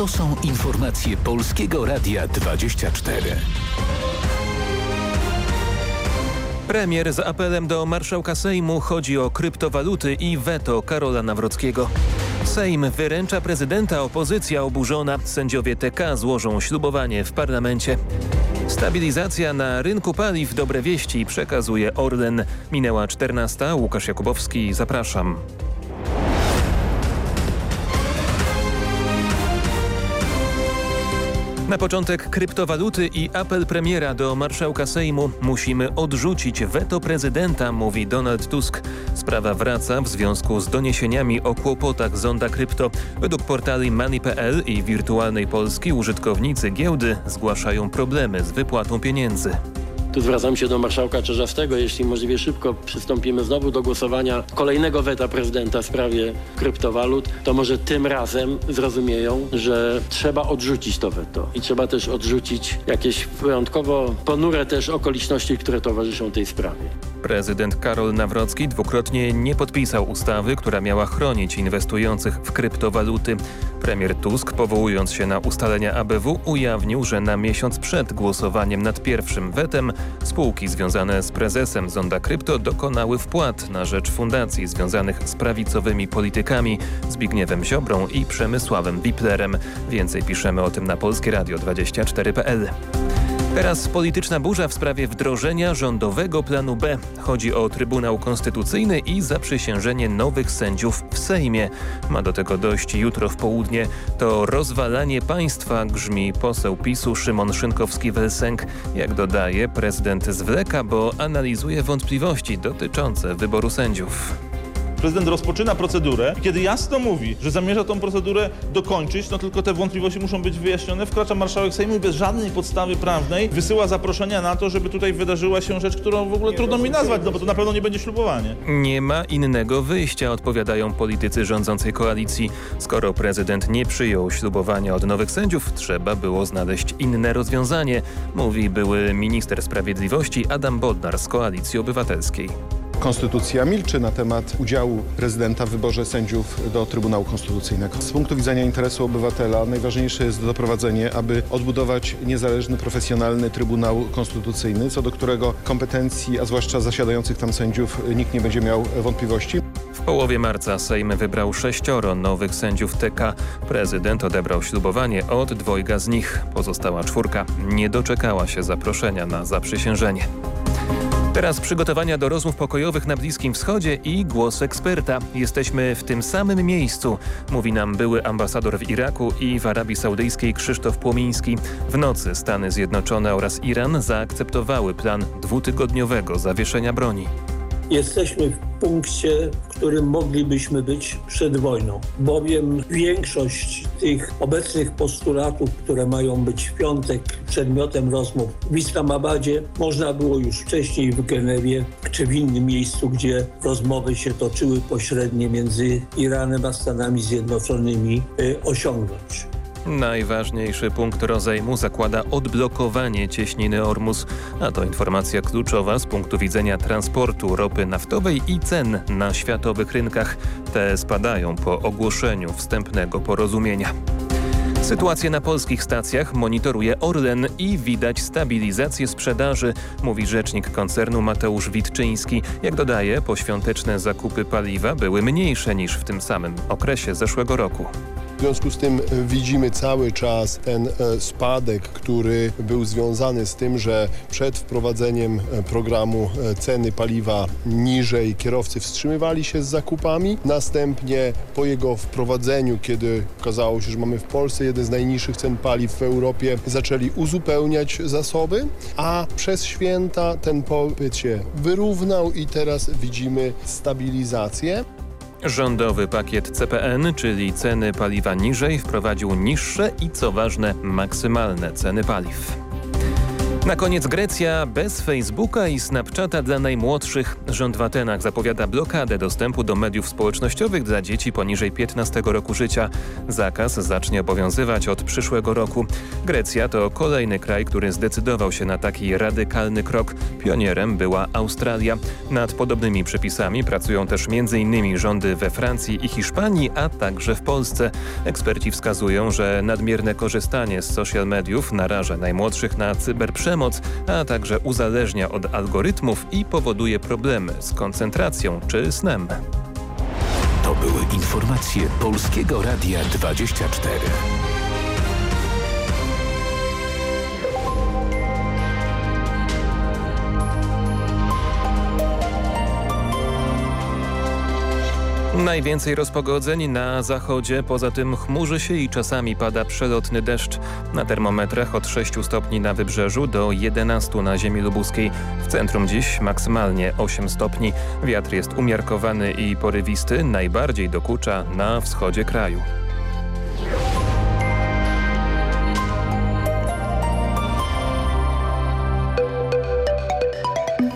To są informacje Polskiego Radia 24. Premier z apelem do marszałka Sejmu chodzi o kryptowaluty i weto Karola Nawrockiego. Sejm wyręcza prezydenta, opozycja oburzona. Sędziowie TK złożą ślubowanie w parlamencie. Stabilizacja na rynku paliw dobre wieści przekazuje Orlen. Minęła 14. Łukasz Jakubowski, zapraszam. Na początek kryptowaluty i apel premiera do marszałka Sejmu. Musimy odrzucić weto prezydenta, mówi Donald Tusk. Sprawa wraca w związku z doniesieniami o kłopotach zonda krypto. Według portali Money.pl i Wirtualnej Polski użytkownicy giełdy zgłaszają problemy z wypłatą pieniędzy. Tu zwracam się do marszałka Czerzastego, jeśli możliwie szybko przystąpimy znowu do głosowania kolejnego weta prezydenta w sprawie kryptowalut, to może tym razem zrozumieją, że trzeba odrzucić to weto i trzeba też odrzucić jakieś wyjątkowo ponure też okoliczności, które towarzyszą tej sprawie. Prezydent Karol Nawrocki dwukrotnie nie podpisał ustawy, która miała chronić inwestujących w kryptowaluty. Premier Tusk, powołując się na ustalenia ABW, ujawnił, że na miesiąc przed głosowaniem nad pierwszym wetem spółki związane z prezesem Zonda Krypto dokonały wpłat na rzecz fundacji związanych z prawicowymi politykami Zbigniewem Ziobrą i Przemysławem Biplerem. Więcej piszemy o tym na polskieradio24.pl. Teraz polityczna burza w sprawie wdrożenia rządowego planu B. Chodzi o Trybunał Konstytucyjny i zaprzysiężenie nowych sędziów w Sejmie. Ma do tego dojść jutro w południe. To rozwalanie państwa, grzmi poseł PiSu Szymon Szynkowski-Welsenk. Jak dodaje, prezydent zwleka, bo analizuje wątpliwości dotyczące wyboru sędziów prezydent rozpoczyna procedurę i kiedy jasno mówi, że zamierza tą procedurę dokończyć, no tylko te wątpliwości muszą być wyjaśnione, wkracza marszałek Sejmu i bez żadnej podstawy prawnej wysyła zaproszenia na to, żeby tutaj wydarzyła się rzecz, którą w ogóle trudno mi nazwać, no bo to na pewno nie będzie ślubowanie. Nie ma innego wyjścia, odpowiadają politycy rządzącej koalicji. Skoro prezydent nie przyjął ślubowania od nowych sędziów, trzeba było znaleźć inne rozwiązanie, mówi były minister sprawiedliwości Adam Bodnar z Koalicji Obywatelskiej. Konstytucja milczy na temat udziału prezydenta w wyborze sędziów do Trybunału Konstytucyjnego. Z punktu widzenia interesu obywatela najważniejsze jest doprowadzenie, aby odbudować niezależny, profesjonalny Trybunał Konstytucyjny, co do którego kompetencji, a zwłaszcza zasiadających tam sędziów, nikt nie będzie miał wątpliwości. W połowie marca Sejm wybrał sześcioro nowych sędziów TK. Prezydent odebrał ślubowanie od dwojga z nich. Pozostała czwórka nie doczekała się zaproszenia na zaprzysiężenie. Teraz przygotowania do rozmów pokojowych na Bliskim Wschodzie i głos eksperta. Jesteśmy w tym samym miejscu, mówi nam były ambasador w Iraku i w Arabii Saudyjskiej Krzysztof Płomiński. W nocy Stany Zjednoczone oraz Iran zaakceptowały plan dwutygodniowego zawieszenia broni. Jesteśmy w punkcie, w którym moglibyśmy być przed wojną, bowiem większość tych obecnych postulatów, które mają być w piątek przedmiotem rozmów w Islamabadzie, można było już wcześniej w Genewie czy w innym miejscu, gdzie rozmowy się toczyły pośrednie między Iranem a Stanami Zjednoczonymi, y, osiągnąć. Najważniejszy punkt rozejmu zakłada odblokowanie cieśniny Ormus, a to informacja kluczowa z punktu widzenia transportu ropy naftowej i cen na światowych rynkach. Te spadają po ogłoszeniu wstępnego porozumienia. Sytuację na polskich stacjach monitoruje Orlen i widać stabilizację sprzedaży, mówi rzecznik koncernu Mateusz Witczyński. Jak dodaje, poświąteczne zakupy paliwa były mniejsze niż w tym samym okresie zeszłego roku. W związku z tym widzimy cały czas ten e, spadek, który był związany z tym, że przed wprowadzeniem e, programu e, ceny paliwa niżej kierowcy wstrzymywali się z zakupami. Następnie po jego wprowadzeniu, kiedy okazało się, że mamy w Polsce jeden z najniższych cen paliw w Europie, zaczęli uzupełniać zasoby, a przez święta ten popyt się wyrównał i teraz widzimy stabilizację. Rządowy pakiet CPN, czyli ceny paliwa niżej, wprowadził niższe i co ważne maksymalne ceny paliw. Na koniec Grecja bez Facebooka i Snapchata dla najmłodszych. Rząd w Atenach zapowiada blokadę dostępu do mediów społecznościowych dla dzieci poniżej 15 roku życia. Zakaz zacznie obowiązywać od przyszłego roku. Grecja to kolejny kraj, który zdecydował się na taki radykalny krok. Pionierem była Australia. Nad podobnymi przepisami pracują też m.in. rządy we Francji i Hiszpanii, a także w Polsce. Eksperci wskazują, że nadmierne korzystanie z social mediów naraża najmłodszych na cyberprzemoc przemoc, a także uzależnia od algorytmów i powoduje problemy z koncentracją czy snem. To były informacje Polskiego Radia 24. Najwięcej rozpogodzeń na zachodzie, poza tym chmurzy się i czasami pada przelotny deszcz. Na termometrach od 6 stopni na wybrzeżu do 11 na ziemi lubuskiej. W centrum dziś maksymalnie 8 stopni. Wiatr jest umiarkowany i porywisty, najbardziej dokucza na wschodzie kraju.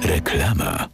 Reklama.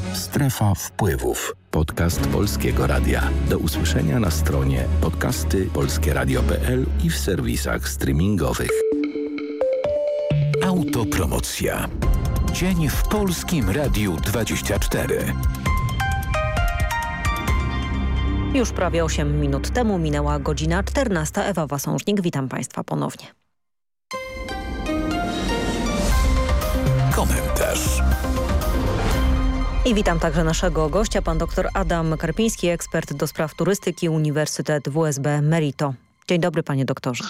Strefa wpływów. Podcast Polskiego Radia. Do usłyszenia na stronie podcasty polskieradio.pl i w serwisach streamingowych. Autopromocja. Dzień w Polskim Radiu 24. Już prawie 8 minut temu minęła godzina 14. Ewa Wasążnik, witam Państwa ponownie. I witam także naszego gościa, pan dr Adam Karpiński, ekspert do spraw turystyki Uniwersytet WSB Merito. Dzień dobry panie doktorze.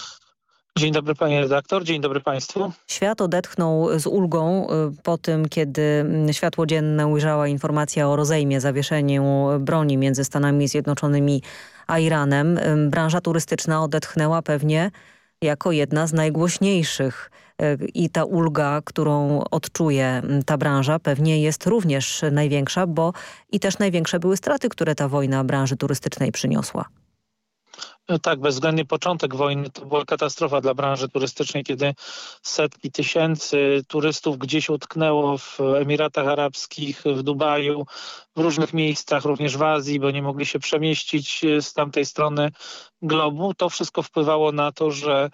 Dzień dobry panie redaktor, dzień dobry państwu. Świat odetchnął z ulgą y, po tym, kiedy światło dzienne ujrzała informacja o rozejmie, zawieszeniu broni między Stanami Zjednoczonymi a Iranem. Branża turystyczna odetchnęła pewnie jako jedna z najgłośniejszych i ta ulga, którą odczuje ta branża pewnie jest również największa, bo i też największe były straty, które ta wojna branży turystycznej przyniosła. No tak, bezwzględnie początek wojny to była katastrofa dla branży turystycznej, kiedy setki tysięcy turystów gdzieś utknęło w Emiratach Arabskich, w Dubaju, w różnych miejscach, również w Azji, bo nie mogli się przemieścić z tamtej strony globu. To wszystko wpływało na to, że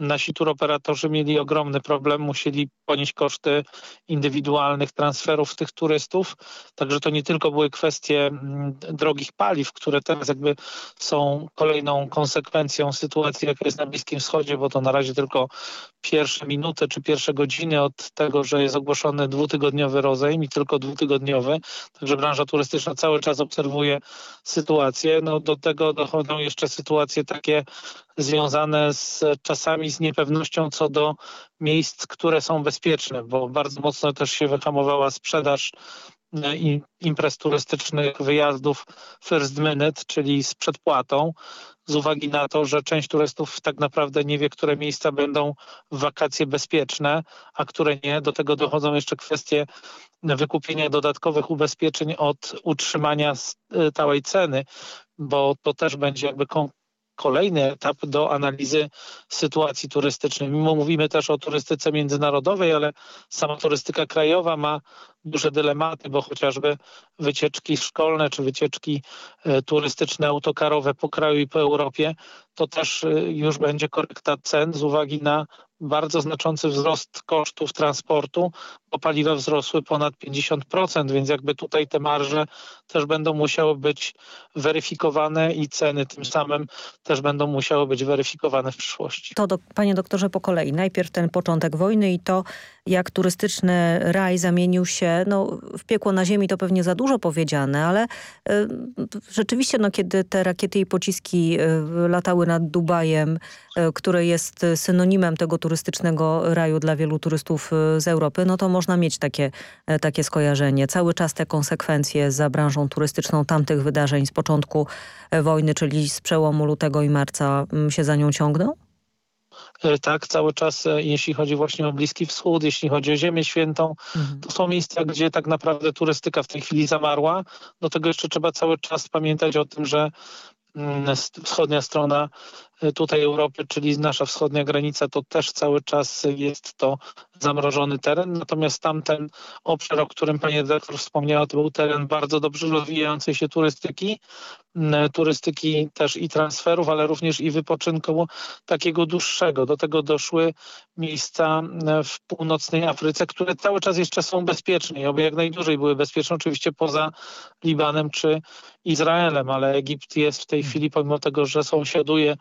nasi turoperatorzy mieli ogromny problem, musieli ponieść koszty indywidualnych transferów tych turystów. Także to nie tylko były kwestie mm, drogich paliw, które teraz jakby są kolejną konsekwencją sytuacji, jaka jest na Bliskim Wschodzie, bo to na razie tylko pierwsze minuty czy pierwsze godziny od tego, że jest ogłoszony dwutygodniowy rozejm i tylko dwutygodniowy. Także branża turystyczna cały czas obserwuje sytuację. No, do tego dochodzą jeszcze sytuacje takie związane z czasami z niepewnością co do miejsc, które są bezpieczne, bo bardzo mocno też się wyhamowała sprzedaż imprez turystycznych, wyjazdów first minute, czyli z przedpłatą, z uwagi na to, że część turystów tak naprawdę nie wie, które miejsca będą w wakacje bezpieczne, a które nie. Do tego dochodzą jeszcze kwestie wykupienia dodatkowych ubezpieczeń od utrzymania stałej ceny, bo to też będzie jakby kolejny etap do analizy sytuacji turystycznej. Mimo mówimy też o turystyce międzynarodowej, ale sama turystyka krajowa ma duże dylematy, bo chociażby wycieczki szkolne czy wycieczki e, turystyczne autokarowe po kraju i po Europie, to też e, już będzie korekta cen z uwagi na bardzo znaczący wzrost kosztów transportu, bo paliwa wzrosły ponad 50%, więc jakby tutaj te marże też będą musiały być weryfikowane i ceny tym samym też będą musiały być weryfikowane w przyszłości. To do, panie doktorze po kolei. Najpierw ten początek wojny i to jak turystyczny raj zamienił się, no w piekło na ziemi to pewnie za dużo powiedziane, ale y, rzeczywiście no kiedy te rakiety i pociski y, latały nad Dubajem, y, które jest synonimem tego turystycznego raju dla wielu turystów z Europy, no to można mieć takie, takie skojarzenie. Cały czas te konsekwencje za branżą turystyczną tamtych wydarzeń z początku wojny, czyli z przełomu lutego i marca mm, się za nią ciągną? Tak, cały czas, e, jeśli chodzi właśnie o Bliski Wschód, jeśli chodzi o Ziemię Świętą, mhm. to są miejsca, gdzie tak naprawdę turystyka w tej chwili zamarła. Do tego jeszcze trzeba cały czas pamiętać o tym, że mm, wschodnia strona e, tutaj Europy, czyli nasza wschodnia granica, to też cały czas jest to zamrożony teren, natomiast tamten obszar, o którym pani dyrektor wspomniała, to był teren bardzo dobrze rozwijającej się turystyki, turystyki też i transferów, ale również i wypoczynku takiego dłuższego. Do tego doszły miejsca w północnej Afryce, które cały czas jeszcze są bezpieczne i oby jak najdłużej były bezpieczne, oczywiście poza Libanem czy Izraelem, ale Egipt jest w tej chwili, pomimo tego, że sąsiaduje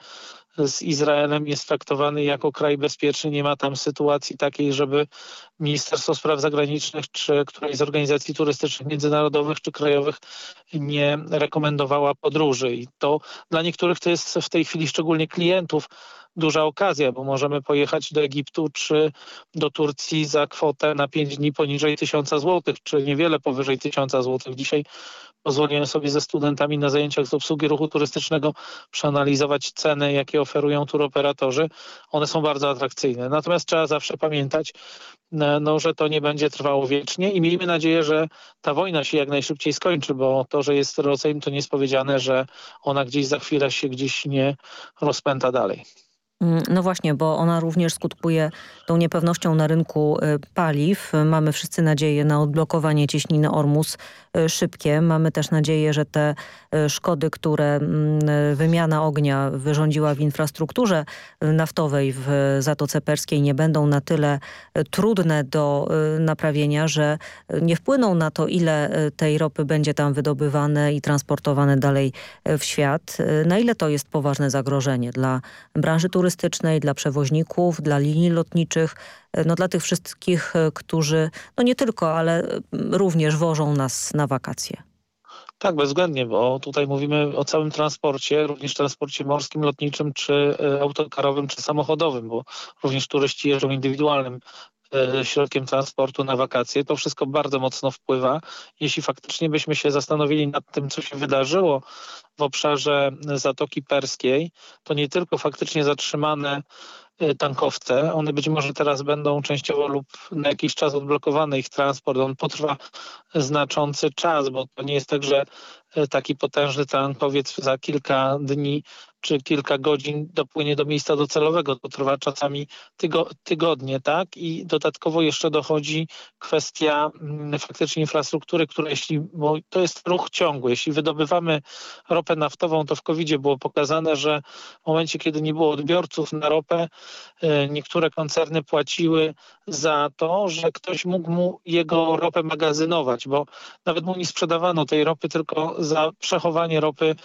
z Izraelem jest traktowany jako kraj bezpieczny. Nie ma tam sytuacji takiej, żeby Ministerstwo Spraw Zagranicznych czy którejś z organizacji turystycznych międzynarodowych czy krajowych nie rekomendowała podróży. I to dla niektórych to jest w tej chwili szczególnie klientów duża okazja, bo możemy pojechać do Egiptu czy do Turcji za kwotę na 5 dni poniżej 1000 zł, czy niewiele powyżej 1000 zł. Dzisiaj pozwoliłem sobie ze studentami na zajęciach z obsługi ruchu turystycznego przeanalizować ceny, jakie oferują turoperatorzy. One są bardzo atrakcyjne. Natomiast trzeba zawsze pamiętać, e, no, że to nie będzie trwało wiecznie i miejmy nadzieję, że ta wojna się jak najszybciej skończy, bo to, że jest rozejm, to nie jest powiedziane, że ona gdzieś za chwilę się gdzieś nie rozpęta dalej. Mm, no właśnie, bo ona również skutkuje tą niepewnością na rynku y, paliw. Mamy wszyscy nadzieję na odblokowanie cieśniny Ormus y, szybkie. Mamy też nadzieję, że te y, szkody, które mm, wymiana ognia wyrządziła w infrastrukturze naftowej w Zatoce Perskiej nie będą na tyle trudne do naprawienia, że nie wpłyną na to, ile tej ropy będzie tam wydobywane i transportowane dalej w świat. Na ile to jest poważne zagrożenie dla branży turystycznej, turystycznej, dla przewoźników, dla linii lotniczych, e, no dla tych wszystkich, e, którzy no nie tylko, ale również wożą nas na wakacje. Tak, bezwzględnie, bo tutaj mówimy o całym transporcie, również transporcie morskim, lotniczym, czy e, autokarowym, czy samochodowym, bo również turyści jeżdżą indywidualnym środkiem transportu na wakacje. To wszystko bardzo mocno wpływa. Jeśli faktycznie byśmy się zastanowili nad tym, co się wydarzyło w obszarze Zatoki Perskiej, to nie tylko faktycznie zatrzymane tankowce. One być może teraz będą częściowo lub na jakiś czas odblokowane ich transport. On potrwa znaczący czas, bo to nie jest tak, że y, taki potężny tankowiec za kilka dni czy kilka godzin dopłynie do miejsca docelowego. To trwa czasami tygo, tygodnie, tak? I dodatkowo jeszcze dochodzi kwestia mm, faktycznie infrastruktury, która jeśli, bo to jest ruch ciągły. Jeśli wydobywamy ropę naftową, to w covid było pokazane, że w momencie, kiedy nie było odbiorców na ropę, niektóre koncerny płaciły za to, że ktoś mógł mu jego ropę magazynować, bo nawet mu nie sprzedawano tej ropy, tylko za przechowanie ropy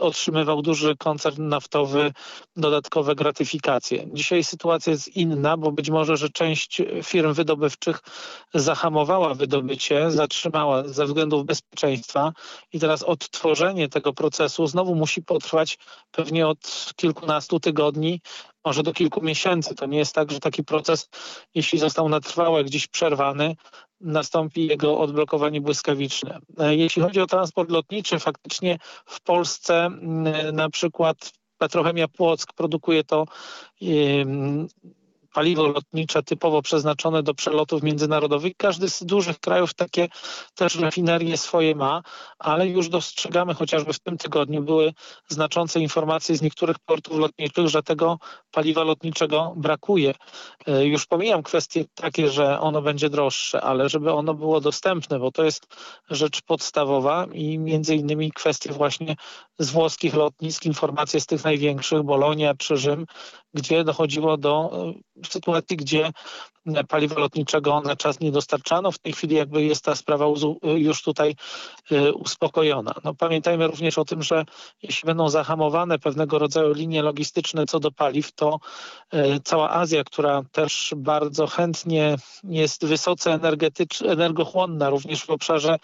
otrzymywał duży koncern koncern naftowy dodatkowe gratyfikacje. Dzisiaj sytuacja jest inna, bo być może, że część firm wydobywczych zahamowała wydobycie, zatrzymała ze względów bezpieczeństwa i teraz odtworzenie tego procesu znowu musi potrwać pewnie od kilkunastu tygodni, może do kilku miesięcy. To nie jest tak, że taki proces, jeśli został na trwałe gdzieś przerwany, nastąpi jego odblokowanie błyskawiczne. Jeśli chodzi o transport lotniczy, faktycznie w Polsce na przykład Petrochemia Płock produkuje to paliwo lotnicze typowo przeznaczone do przelotów międzynarodowych. Każdy z dużych krajów takie też rafinerie swoje ma, ale już dostrzegamy chociażby w tym tygodniu były znaczące informacje z niektórych portów lotniczych, że tego paliwa lotniczego brakuje. E, już pomijam kwestie takie, że ono będzie droższe, ale żeby ono było dostępne, bo to jest rzecz podstawowa i między innymi kwestie właśnie z włoskich lotnisk, informacje z tych największych, Bolonia czy Rzym, gdzie dochodziło do e, sytuacji, gdzie paliwa lotniczego na czas nie dostarczano. W tej chwili jakby jest ta sprawa już tutaj e, uspokojona. No, pamiętajmy również o tym, że jeśli będą zahamowane pewnego rodzaju linie logistyczne co do paliw, to e, cała Azja, która też bardzo chętnie jest wysoce energochłonna również w obszarze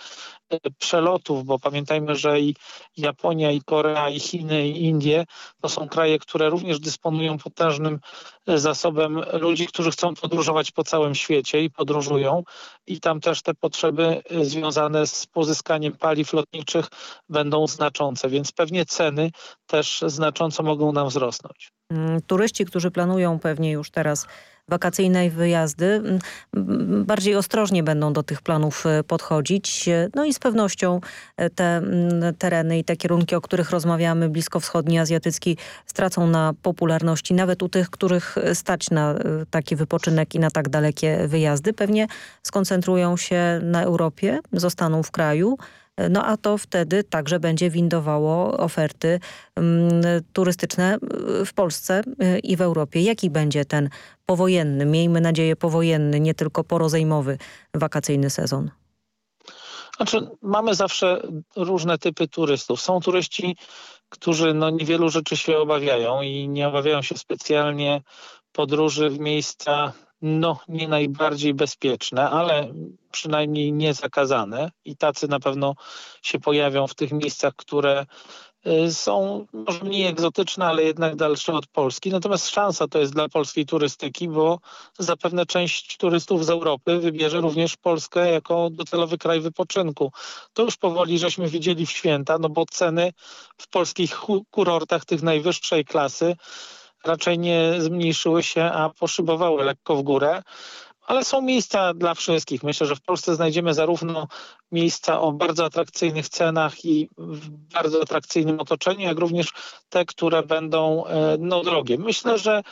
przelotów, bo pamiętajmy, że i Japonia, i Korea, i Chiny, i Indie to są kraje, które również dysponują potężnym e, zasobem ludzi, którzy chcą podróżować po całym świecie i podróżują i tam też te potrzeby e, związane z pozyskaniem paliw lotniczych będą znaczące, więc pewnie ceny też znacząco mogą nam wzrosnąć. Mm, turyści, którzy planują pewnie już teraz wakacyjne wyjazdy bardziej ostrożnie będą do tych planów e, podchodzić. No i z pewnością e, te tereny i te kierunki, o których rozmawiamy, bliskowschodni, azjatycki, stracą na popularności nawet u tych, których stać na e, taki wypoczynek i na tak dalekie wyjazdy. Pewnie skoncentrują się na Europie, zostaną w kraju, no a to wtedy także będzie windowało oferty mm, turystyczne w Polsce y, i w Europie. Jaki będzie ten powojenny, miejmy nadzieję powojenny, nie tylko porozejmowy wakacyjny sezon? Znaczy, mamy zawsze różne typy turystów. Są turyści, którzy no, niewielu rzeczy się obawiają i nie obawiają się specjalnie podróży w miejsca no, nie najbardziej bezpieczne, ale przynajmniej nie zakazane i tacy na pewno się pojawią w tych miejscach, które y, są może mniej egzotyczne, ale jednak dalsze od Polski. Natomiast szansa to jest dla polskiej turystyki, bo zapewne część turystów z Europy wybierze również Polskę jako docelowy kraj wypoczynku. To już powoli żeśmy widzieli w święta, no bo ceny w polskich kurortach tych najwyższej klasy raczej nie zmniejszyły się, a poszybowały lekko w górę. Ale są miejsca dla wszystkich. Myślę, że w Polsce znajdziemy zarówno miejsca o bardzo atrakcyjnych cenach i w bardzo atrakcyjnym otoczeniu, jak również te, które będą e, no, drogie. Myślę, że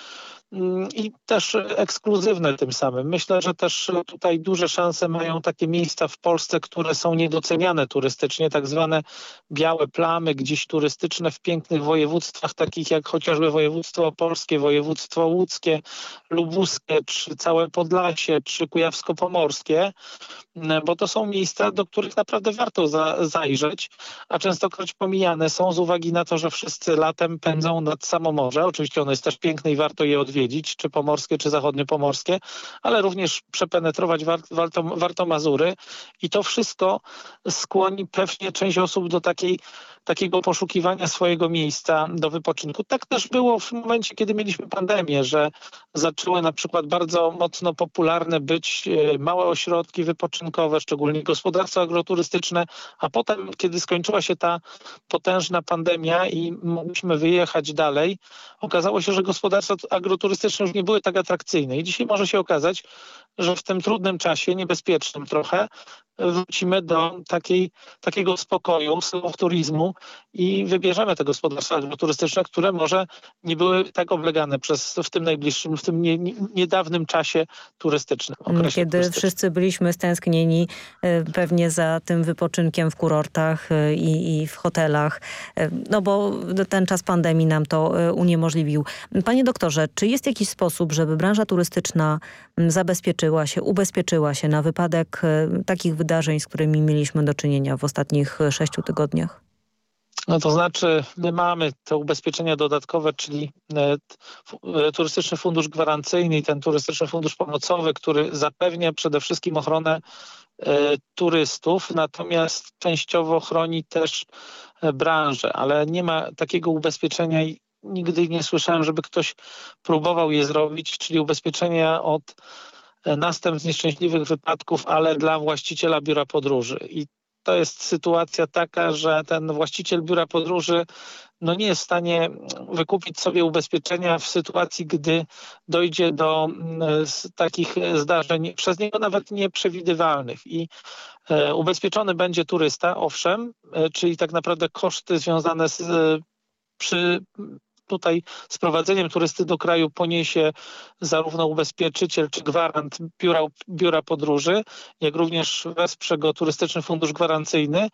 i też ekskluzywne tym samym. Myślę, że też tutaj duże szanse mają takie miejsca w Polsce, które są niedoceniane turystycznie, tak zwane białe plamy gdzieś turystyczne w pięknych województwach, takich jak chociażby województwo opolskie, województwo łódzkie, lubuskie, czy całe Podlasie, czy kujawsko-pomorskie, mm, bo to są miejsca, do których naprawdę warto za, zajrzeć, a częstokroć pomijane są z uwagi na to, że wszyscy latem pędzą nad samo morze. Oczywiście ono jest też piękne i warto je odwiedzić, czy pomorskie, czy zachodnie pomorskie, ale również przepenetrować warto, warto Mazury i to wszystko skłoni pewnie część osób do takiej, takiego poszukiwania swojego miejsca do wypoczynku. Tak też było w momencie, kiedy mieliśmy pandemię, że zaczęły na przykład bardzo mocno popularne być e, małe ośrodki wypoczynkowe, szczególnie gospodarstwa agroturystyczne, a potem, kiedy skończyła się ta potężna pandemia i mogliśmy wyjechać dalej, okazało się, że gospodarstwa agroturystyczne turystyczne już nie były tak atrakcyjne. I dzisiaj może się okazać, że w tym trudnym czasie, niebezpiecznym trochę, wrócimy do takiej, takiego spokoju, turizmu i wybierzemy te gospodarstwa agroturystyczne, które może nie były tak oblegane przez, w tym najbliższym, w tym nie, nie, niedawnym czasie turystycznym. Kiedy turystycznym. wszyscy byliśmy stęsknieni e, pewnie za tym wypoczynkiem w kurortach e, i, i w hotelach, e, no bo ten czas pandemii nam to uniemożliwił. Panie doktorze, czy jest jakiś sposób, żeby branża turystyczna zabezpieczyła się, ubezpieczyła się na wypadek takich wydarzeń, z którymi mieliśmy do czynienia w ostatnich sześciu tygodniach? No to znaczy, my mamy te ubezpieczenia dodatkowe, czyli e, e, turystyczny fundusz gwarancyjny i ten turystyczny fundusz pomocowy, który zapewnia przede wszystkim ochronę e, turystów, natomiast częściowo chroni też branżę, ale nie ma takiego ubezpieczenia i nigdy nie słyszałem, żeby ktoś próbował je zrobić, czyli ubezpieczenia od następstw nieszczęśliwych wypadków, ale dla właściciela biura podróży. I to jest sytuacja taka, że ten właściciel biura podróży no nie jest w stanie wykupić sobie ubezpieczenia w sytuacji, gdy dojdzie do mm, takich zdarzeń przez niego nawet nieprzewidywalnych. I e, ubezpieczony będzie turysta, owszem, e, czyli tak naprawdę koszty związane z przy tutaj z prowadzeniem turysty do kraju poniesie zarówno ubezpieczyciel czy gwarant biura, biura podróży, jak również wesprze go Turystyczny Fundusz Gwarancyjny.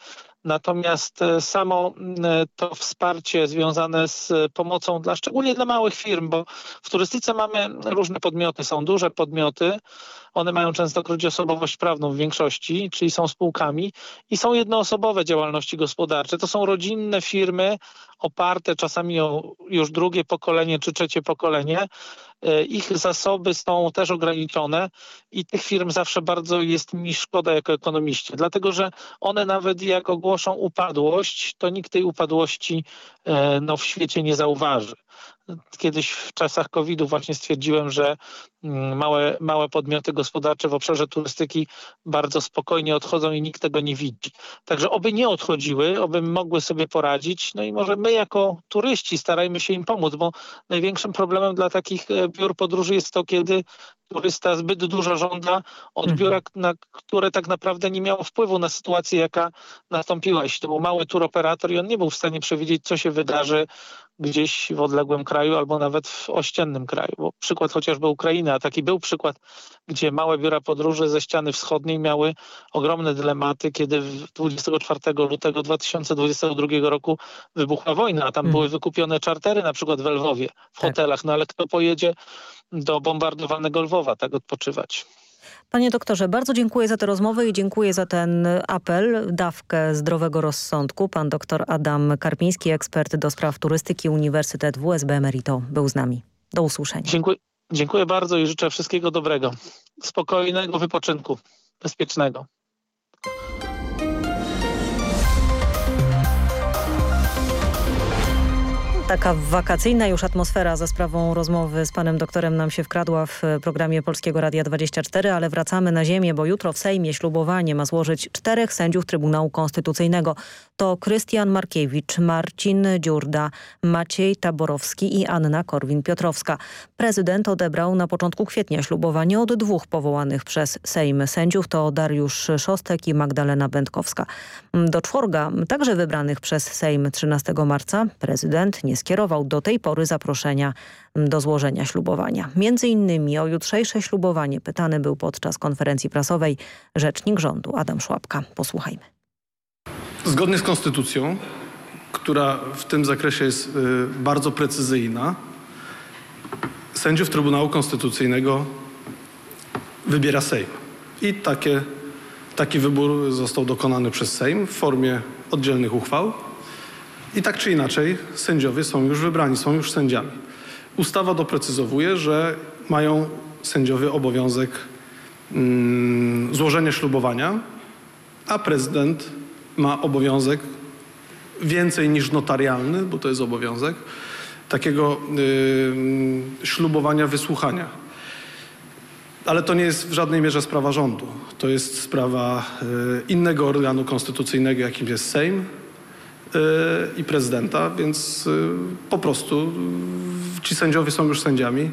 Natomiast e, samo to wsparcie związane z pomocą dla szczególnie dla małych firm, bo w turystyce mamy różne podmioty. Są duże podmioty, one mają częstokroć osobowość prawną w większości, czyli są spółkami i są jednoosobowe działalności gospodarcze. To są rodzinne firmy oparte czasami o już drugie pokolenie czy trzecie pokolenie. E, ich zasoby są też ograniczone i tych firm zawsze bardzo jest mi szkoda jako ekonomiście, dlatego że one nawet jak ogłoszą upadłość, to nikt tej upadłości e, no, w świecie nie zauważy. Kiedyś w czasach COVID-u właśnie stwierdziłem, że mm, małe, małe podmioty gospodarcze w obszarze turystyki bardzo spokojnie odchodzą i nikt tego nie widzi. Także oby nie odchodziły, oby mogły sobie poradzić. No i może my jako turyści starajmy się im pomóc, bo największym problemem dla takich e, biur podróży jest to, kiedy turysta zbyt dużo żąda od biura, mhm. na które tak naprawdę nie miało wpływu na sytuację, jaka nastąpiła. Jeśli to był mały turoperator i on nie był w stanie przewidzieć, co się wydarzy gdzieś w odległym kraju albo nawet w ościennym kraju. Bo przykład chociażby Ukrainy, a taki był przykład, gdzie małe biura podróży ze ściany wschodniej miały ogromne dylematy, kiedy 24 lutego 2022 roku wybuchła wojna, a tam hmm. były wykupione czartery na przykład w Lwowie, w tak. hotelach, no ale kto pojedzie do bombardowanego Lwowa tak odpoczywać? Panie doktorze, bardzo dziękuję za tę rozmowę i dziękuję za ten apel, dawkę zdrowego rozsądku. Pan doktor Adam Karpiński, ekspert do spraw turystyki Uniwersytet WSB Emerito był z nami. Do usłyszenia. Dziękuję, dziękuję bardzo i życzę wszystkiego dobrego. Spokojnego wypoczynku, bezpiecznego. Taka wakacyjna już atmosfera za sprawą rozmowy z panem doktorem nam się wkradła w programie Polskiego Radia 24, ale wracamy na ziemię, bo jutro w Sejmie ślubowanie ma złożyć czterech sędziów Trybunału Konstytucyjnego. To Krystian Markiewicz, Marcin Dziurda, Maciej Taborowski i Anna Korwin-Piotrowska. Prezydent odebrał na początku kwietnia ślubowanie od dwóch powołanych przez Sejm sędziów. To Dariusz Szostek i Magdalena Będkowska. Do czworga, także wybranych przez Sejm 13 marca, prezydent nie skierował do tej pory zaproszenia do złożenia ślubowania. Między innymi o jutrzejsze ślubowanie pytany był podczas konferencji prasowej rzecznik rządu Adam Szłapka. Posłuchajmy. Zgodnie z konstytucją, która w tym zakresie jest y, bardzo precyzyjna, sędziów Trybunału Konstytucyjnego wybiera Sejm. I takie, taki wybór został dokonany przez Sejm w formie oddzielnych uchwał. I tak czy inaczej sędziowie są już wybrani, są już sędziami. Ustawa doprecyzowuje, że mają sędziowie obowiązek mm, złożenia ślubowania, a prezydent ma obowiązek więcej niż notarialny, bo to jest obowiązek, takiego y, ślubowania wysłuchania. Ale to nie jest w żadnej mierze sprawa rządu. To jest sprawa y, innego organu konstytucyjnego, jakim jest Sejm, i prezydenta, więc y, po prostu y, ci sędziowie są już sędziami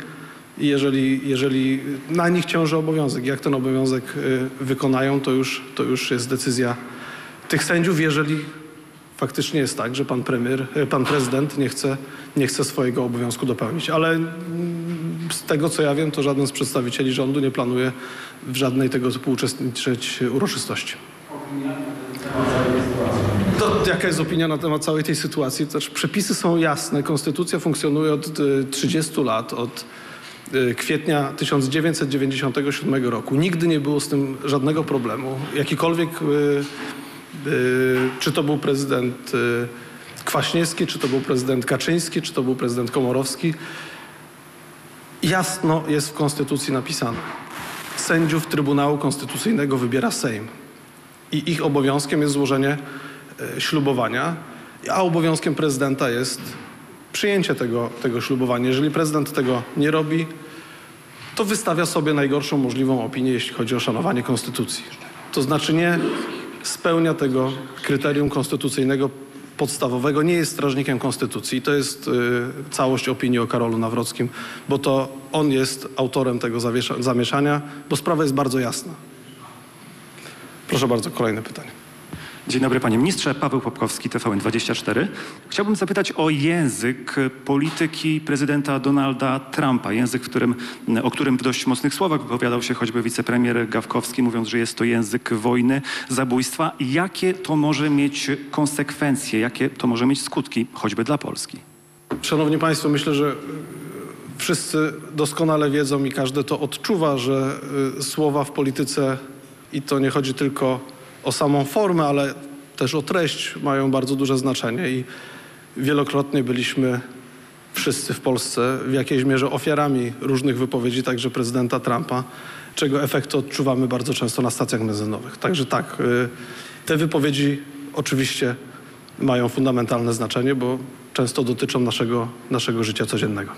i jeżeli, jeżeli na nich ciąży obowiązek, jak ten obowiązek y, wykonają, to już, to już jest decyzja tych sędziów, jeżeli faktycznie jest tak, że pan premier, pan prezydent nie chce, nie chce swojego obowiązku dopełnić. Ale mm, z tego co ja wiem, to żaden z przedstawicieli rządu nie planuje w żadnej tego typu uczestniczyć uroczystości. Jaka jest opinia na temat całej tej sytuacji? Znaczy, przepisy są jasne, konstytucja funkcjonuje od 30 y, lat, od y, kwietnia 1997 roku. Nigdy nie było z tym żadnego problemu. Jakikolwiek, y, czy to był prezydent Kwaśniewski, czy to był prezydent Kaczyński, czy to był prezydent Komorowski, jasno jest w konstytucji napisane. Sędziów Trybunału Konstytucyjnego wybiera Sejm i ich obowiązkiem jest złożenie ślubowania, a obowiązkiem prezydenta jest przyjęcie tego, tego ślubowania. Jeżeli prezydent tego nie robi, to wystawia sobie najgorszą możliwą opinię, jeśli chodzi o szanowanie konstytucji. To znaczy nie spełnia tego kryterium konstytucyjnego podstawowego, nie jest strażnikiem konstytucji. To jest y, całość opinii o Karolu Nawrockim, bo to on jest autorem tego zamieszania, bo sprawa jest bardzo jasna. Proszę bardzo, kolejne pytanie. Dzień dobry panie ministrze, Paweł Popkowski, TVN24. Chciałbym zapytać o język polityki prezydenta Donalda Trumpa. Język, w którym, o którym w dość mocnych słowach wypowiadał się choćby wicepremier Gawkowski, mówiąc, że jest to język wojny, zabójstwa. Jakie to może mieć konsekwencje, jakie to może mieć skutki, choćby dla Polski? Szanowni państwo, myślę, że wszyscy doskonale wiedzą i każdy to odczuwa, że y, słowa w polityce i to nie chodzi tylko o samą formę, ale też o treść mają bardzo duże znaczenie i wielokrotnie byliśmy wszyscy w Polsce w jakiejś mierze ofiarami różnych wypowiedzi, także prezydenta Trumpa, czego efekty odczuwamy bardzo często na stacjach benzynowych. Także tak, y, te wypowiedzi oczywiście mają fundamentalne znaczenie, bo często dotyczą naszego, naszego życia codziennego.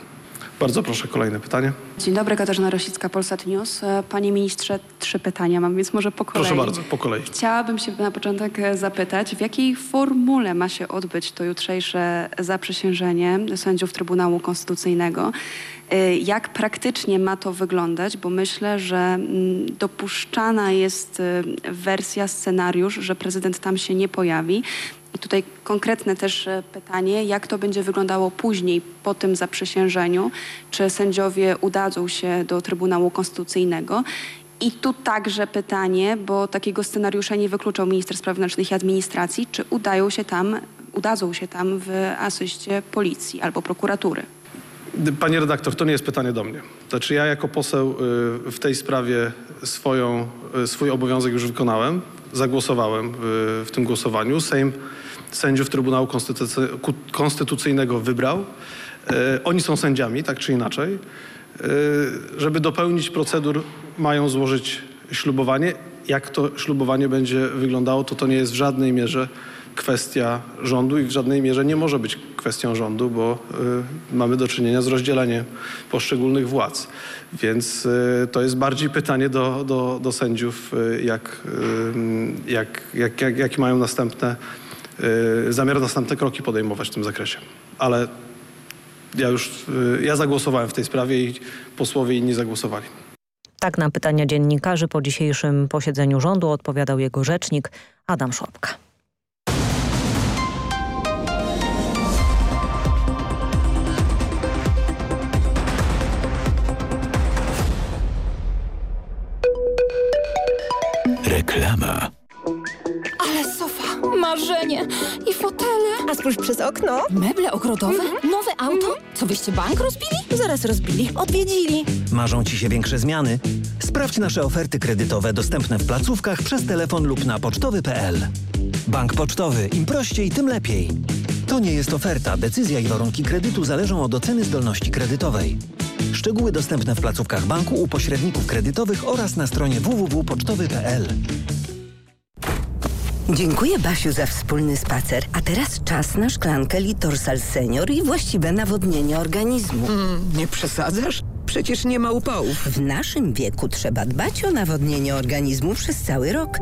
Bardzo proszę, kolejne pytanie. Dzień dobry, Katarzyna Rosicka, Polsat News. E, panie ministrze, trzy pytania mam, więc może po kolei. Proszę bardzo, po kolei. Chciałabym się na początek e, zapytać, w jakiej formule ma się odbyć to jutrzejsze zaprzysiężenie sędziów Trybunału Konstytucyjnego? E, jak praktycznie ma to wyglądać? Bo myślę, że mm, dopuszczana jest wersja, scenariusz, że prezydent tam się nie pojawi. I tutaj konkretne też e, pytanie, jak to będzie wyglądało później po tym zaprzysiężeniu? Czy sędziowie udadzą się do Trybunału Konstytucyjnego? I tu także pytanie, bo takiego scenariusza nie wykluczał minister spraw wewnętrznych i administracji, czy udają się tam, udadzą się tam w asyście policji albo prokuratury? Panie redaktor, to nie jest pytanie do mnie. Znaczy ja jako poseł y, w tej sprawie swoją, y, swój obowiązek już wykonałem. Zagłosowałem w tym głosowaniu. Sejm sędziów Trybunału Konstytucyjnego wybrał. E, oni są sędziami, tak czy inaczej. E, żeby dopełnić procedur, mają złożyć ślubowanie. Jak to ślubowanie będzie wyglądało, to to nie jest w żadnej mierze kwestia rządu i w żadnej mierze nie może być kwestią rządu, bo y, mamy do czynienia z rozdzieleniem poszczególnych władz. Więc y, to jest bardziej pytanie do, do, do sędziów, y, jak, jak, jak, jak, jakie mają następne Y, zamiar następne kroki podejmować w tym zakresie. Ale ja już, y, ja zagłosowałem w tej sprawie i posłowie inni zagłosowali. Tak na pytania dziennikarzy po dzisiejszym posiedzeniu rządu odpowiadał jego rzecznik Adam Szłapka. Reklama marzenie. I fotele. A spójrz przez okno. Meble ogrodowe? Mhm. Nowe auto? Co wyście bank rozbili? Zaraz rozbili. Odwiedzili. Marzą Ci się większe zmiany? Sprawdź nasze oferty kredytowe dostępne w placówkach przez telefon lub na pocztowy.pl. Bank Pocztowy. Im prościej, tym lepiej. To nie jest oferta. Decyzja i warunki kredytu zależą od oceny zdolności kredytowej. Szczegóły dostępne w placówkach banku u pośredników kredytowych oraz na stronie www.pocztowy.pl. Dziękuję Basiu za wspólny spacer. A teraz czas na szklankę Litorsal Senior i właściwe nawodnienie organizmu. Mm, nie przesadzasz? Przecież nie ma upałów. W naszym wieku trzeba dbać o nawodnienie organizmu przez cały rok.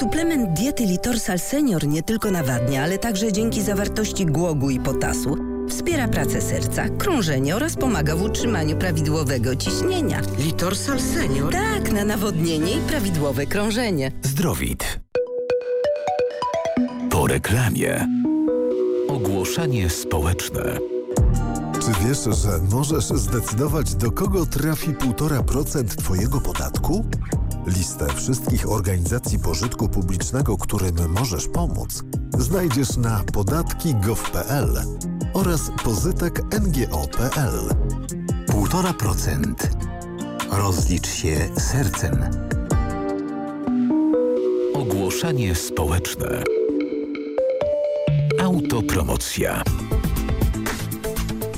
Suplement diety Litorsal Senior nie tylko nawadnia, ale także dzięki zawartości głogu i potasu wspiera pracę serca, krążenie oraz pomaga w utrzymaniu prawidłowego ciśnienia. Litorsal Senior? Tak, na nawodnienie i prawidłowe krążenie. Zdrowit po reklamie. Ogłoszenie społeczne. Czy wiesz, że możesz zdecydować, do kogo trafi 1,5% Twojego podatku? Listę wszystkich organizacji pożytku publicznego, którym możesz pomóc, znajdziesz na podatki.gov.pl oraz pozytek ngo.pl. 1,5%. Rozlicz się sercem. Ogłoszenie społeczne. Autopromocja.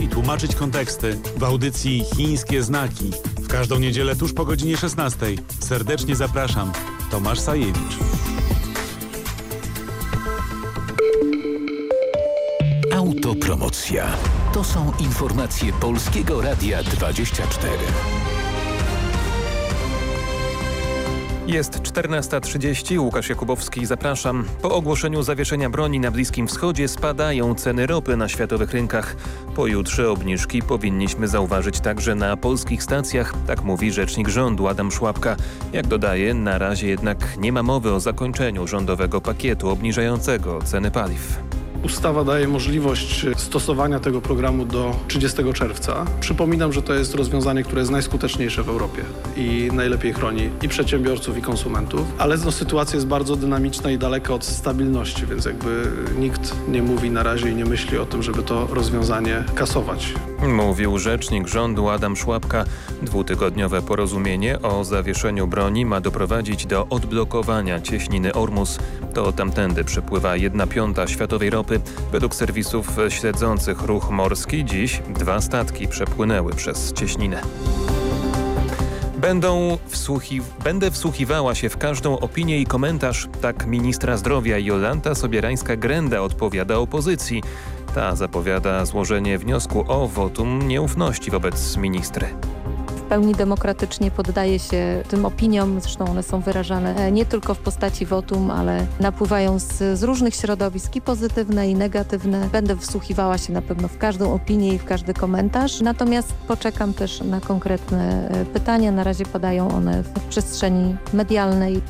i tłumaczyć konteksty w audycji Chińskie Znaki. W każdą niedzielę tuż po godzinie 16. Serdecznie zapraszam. Tomasz Sajewicz. Autopromocja. To są informacje Polskiego Radia 24. Jest 14.30, Łukasz Jakubowski, zapraszam. Po ogłoszeniu zawieszenia broni na Bliskim Wschodzie spadają ceny ropy na światowych rynkach. Pojutrze obniżki powinniśmy zauważyć także na polskich stacjach, tak mówi rzecznik rządu Adam Szłapka. Jak dodaje, na razie jednak nie ma mowy o zakończeniu rządowego pakietu obniżającego ceny paliw. Ustawa daje możliwość stosowania tego programu do 30 czerwca. Przypominam, że to jest rozwiązanie, które jest najskuteczniejsze w Europie i najlepiej chroni i przedsiębiorców, i konsumentów, ale no, sytuacja jest bardzo dynamiczna i daleka od stabilności, więc jakby nikt nie mówi na razie i nie myśli o tym, żeby to rozwiązanie kasować. Mówił rzecznik rządu Adam Szłapka. Dwutygodniowe porozumienie o zawieszeniu broni ma doprowadzić do odblokowania cieśniny Ormus. To tamtędy przepływa jedna piąta światowej ropy. Według serwisów śledzących ruch morski dziś dwa statki przepłynęły przez cieśninę. Będą wsłuchi będę wsłuchiwała się w każdą opinię i komentarz. Tak ministra zdrowia Jolanta Sobierańska-Grenda odpowiada opozycji. Ta zapowiada złożenie wniosku o wotum nieufności wobec ministry pełni demokratycznie poddaje się tym opiniom, zresztą one są wyrażane nie tylko w postaci wotum, ale napływają z, z, różnych środowisk i pozytywne i negatywne. Będę wsłuchiwała się na pewno w każdą opinię i w każdy komentarz, natomiast poczekam też na konkretne pytania. Na razie padają one w przestrzeni medialnej.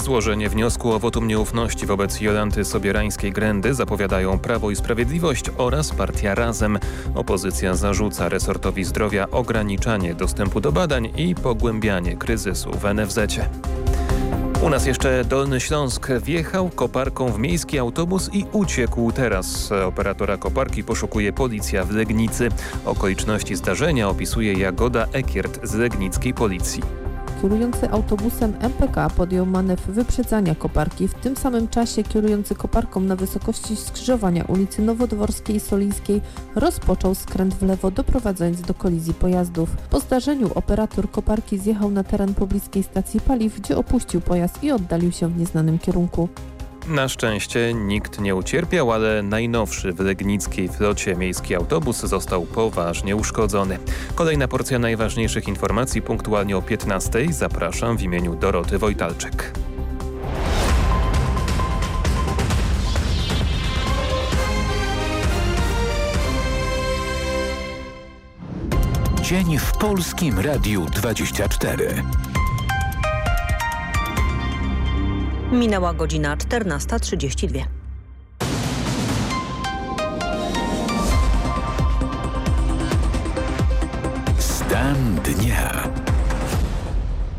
Złożenie wniosku o wotum nieufności wobec Jolanty Sobierańskiej-Grędy zapowiadają Prawo i Sprawiedliwość oraz Partia Razem. Opozycja zarzuca resortowi zdrowia ograniczanie dostępu do badań i pogłębianie kryzysu w NFZ-cie. U nas jeszcze Dolny Śląsk wjechał koparką w miejski autobus i uciekł. Teraz operatora koparki poszukuje policja w Legnicy. Okoliczności zdarzenia opisuje Jagoda Ekiert z legnickiej policji. Kierujący autobusem MPK podjął manewr wyprzedzania koparki. W tym samym czasie kierujący koparką na wysokości skrzyżowania ulicy Nowodworskiej i Solińskiej rozpoczął skręt w lewo, doprowadzając do kolizji pojazdów. Po zdarzeniu operator koparki zjechał na teren pobliskiej stacji paliw, gdzie opuścił pojazd i oddalił się w nieznanym kierunku. Na szczęście nikt nie ucierpiał, ale najnowszy w legnickiej flocie miejski autobus został poważnie uszkodzony. Kolejna porcja najważniejszych informacji punktualnie o 15. Zapraszam w imieniu Doroty Wojtalczyk. Dzień w Polskim Radiu 24. Minęła godzina 14.32. Stan dnia.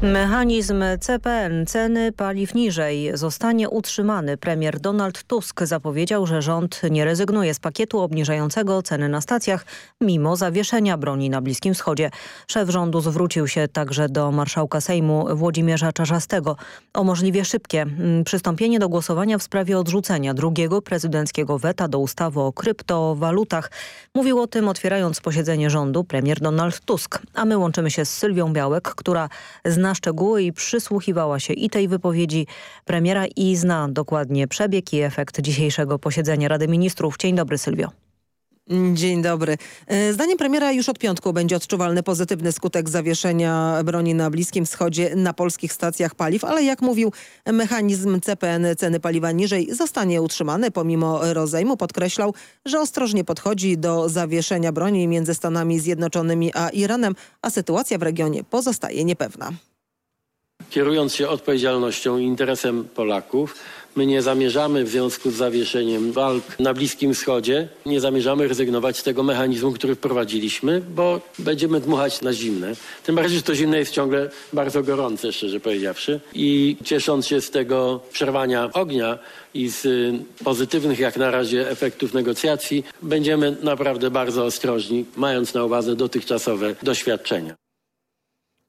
Mechanizm CPN ceny paliw niżej zostanie utrzymany. Premier Donald Tusk zapowiedział, że rząd nie rezygnuje z pakietu obniżającego ceny na stacjach mimo zawieszenia broni na Bliskim Wschodzie. Szef rządu zwrócił się także do marszałka Sejmu Włodzimierza Czarzastego o możliwie szybkie przystąpienie do głosowania w sprawie odrzucenia drugiego prezydenckiego weta do ustawy o kryptowalutach. Mówił o tym otwierając posiedzenie rządu premier Donald Tusk. A my łączymy się z Sylwią Białek, która zna szczegóły i przysłuchiwała się i tej wypowiedzi premiera i zna dokładnie przebieg i efekt dzisiejszego posiedzenia Rady Ministrów. Dzień dobry Sylwio. Dzień dobry. Zdaniem premiera już od piątku będzie odczuwalny pozytywny skutek zawieszenia broni na Bliskim Wschodzie na polskich stacjach paliw, ale jak mówił mechanizm CPN ceny paliwa niżej zostanie utrzymany pomimo rozejmu. Podkreślał, że ostrożnie podchodzi do zawieszenia broni między Stanami Zjednoczonymi a Iranem, a sytuacja w regionie pozostaje niepewna. Kierując się odpowiedzialnością i interesem Polaków, My nie zamierzamy w związku z zawieszeniem walk na Bliskim Wschodzie, nie zamierzamy rezygnować z tego mechanizmu, który wprowadziliśmy, bo będziemy dmuchać na zimne. Tym bardziej, że to zimne jest ciągle bardzo gorące, szczerze powiedziawszy. I ciesząc się z tego przerwania ognia i z pozytywnych jak na razie efektów negocjacji, będziemy naprawdę bardzo ostrożni, mając na uwadze dotychczasowe doświadczenia.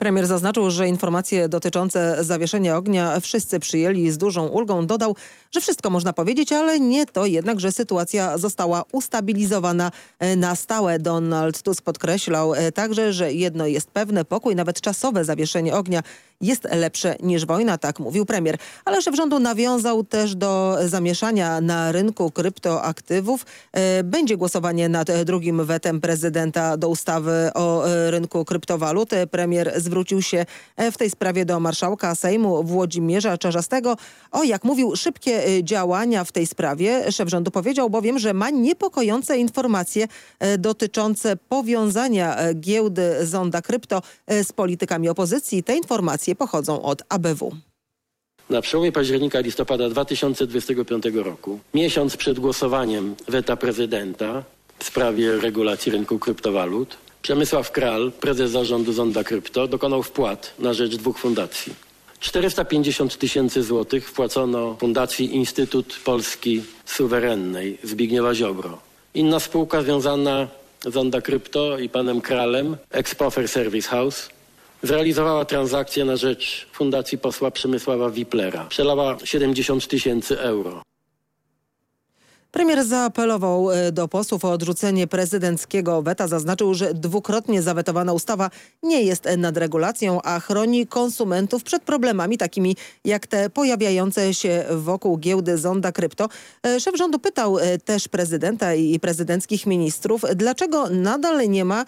Premier zaznaczył, że informacje dotyczące zawieszenia ognia wszyscy przyjęli z dużą ulgą. Dodał, że wszystko można powiedzieć, ale nie to jednak, że sytuacja została ustabilizowana na stałe. Donald Tusk podkreślał także, że jedno jest pewne, pokój, nawet czasowe zawieszenie ognia jest lepsze niż wojna, tak mówił premier. Ale szef rządu nawiązał też do zamieszania na rynku kryptoaktywów. E, będzie głosowanie nad drugim wetem prezydenta do ustawy o rynku kryptowalut. Premier zwrócił się w tej sprawie do marszałka Sejmu Włodzimierza Czarzastego o, jak mówił, szybkie działania w tej sprawie. Szef rządu powiedział bowiem, że ma niepokojące informacje dotyczące powiązania giełdy Zonda Krypto z politykami opozycji. Te informacje pochodzą od ABW. Na przełomie października listopada 2025 roku, miesiąc przed głosowaniem weta prezydenta w sprawie regulacji rynku kryptowalut, Przemysław Kral, prezes zarządu Zonda Krypto, dokonał wpłat na rzecz dwóch fundacji. 450 tysięcy złotych wpłacono Fundacji Instytut Polski Suwerennej Zbigniewa Ziobro. Inna spółka związana z Onda Krypto i panem Kralem, Expofer Service House, zrealizowała transakcję na rzecz Fundacji posła Przemysława Wiplera. Przelała 70 tysięcy euro. Premier zaapelował e, do posłów o odrzucenie prezydenckiego weta. Zaznaczył, że dwukrotnie zawetowana ustawa nie jest nadregulacją, a chroni konsumentów przed problemami takimi jak te pojawiające się wokół giełdy Zonda Krypto. E, szef rządu pytał e, też prezydenta i prezydenckich ministrów, dlaczego nadal nie ma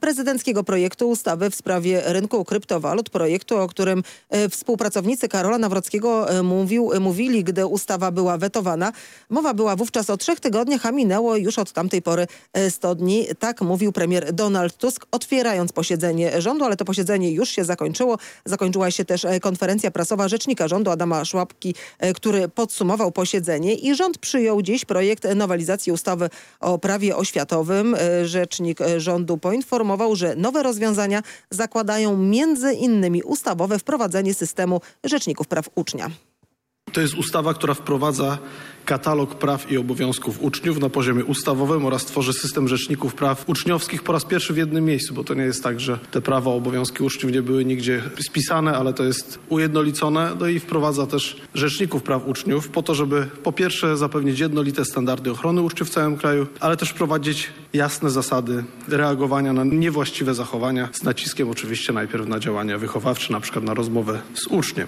prezydenckiego projektu ustawy w sprawie rynku kryptowalut, projektu, o którym współpracownicy Karola Nawrockiego mówił, mówili, gdy ustawa była wetowana. Mowa była wówczas o trzech tygodniach, a minęło już od tamtej pory 100 e, dni. Tak mówił premier Donald Tusk, otwierając posiedzenie rządu, ale to posiedzenie już się zakończyło. Zakończyła się też e, konferencja prasowa rzecznika rządu Adama Szłapki, e, który podsumował posiedzenie i rząd przyjął dziś projekt nowelizacji ustawy o prawie oświatowym. Rzecznik rządu poinformował, że nowe rozwiązania zakładają między innymi ustawowe wprowadzenie systemu rzeczników praw ucznia. To jest ustawa, która wprowadza katalog praw i obowiązków uczniów na poziomie ustawowym oraz tworzy system rzeczników praw uczniowskich po raz pierwszy w jednym miejscu, bo to nie jest tak, że te prawa, obowiązki uczniów nie były nigdzie spisane, ale to jest ujednolicone. No i wprowadza też rzeczników praw uczniów po to, żeby po pierwsze zapewnić jednolite standardy ochrony uczniów w całym kraju, ale też wprowadzić jasne zasady reagowania na niewłaściwe zachowania z naciskiem oczywiście najpierw na działania wychowawcze, na przykład na rozmowę z uczniem.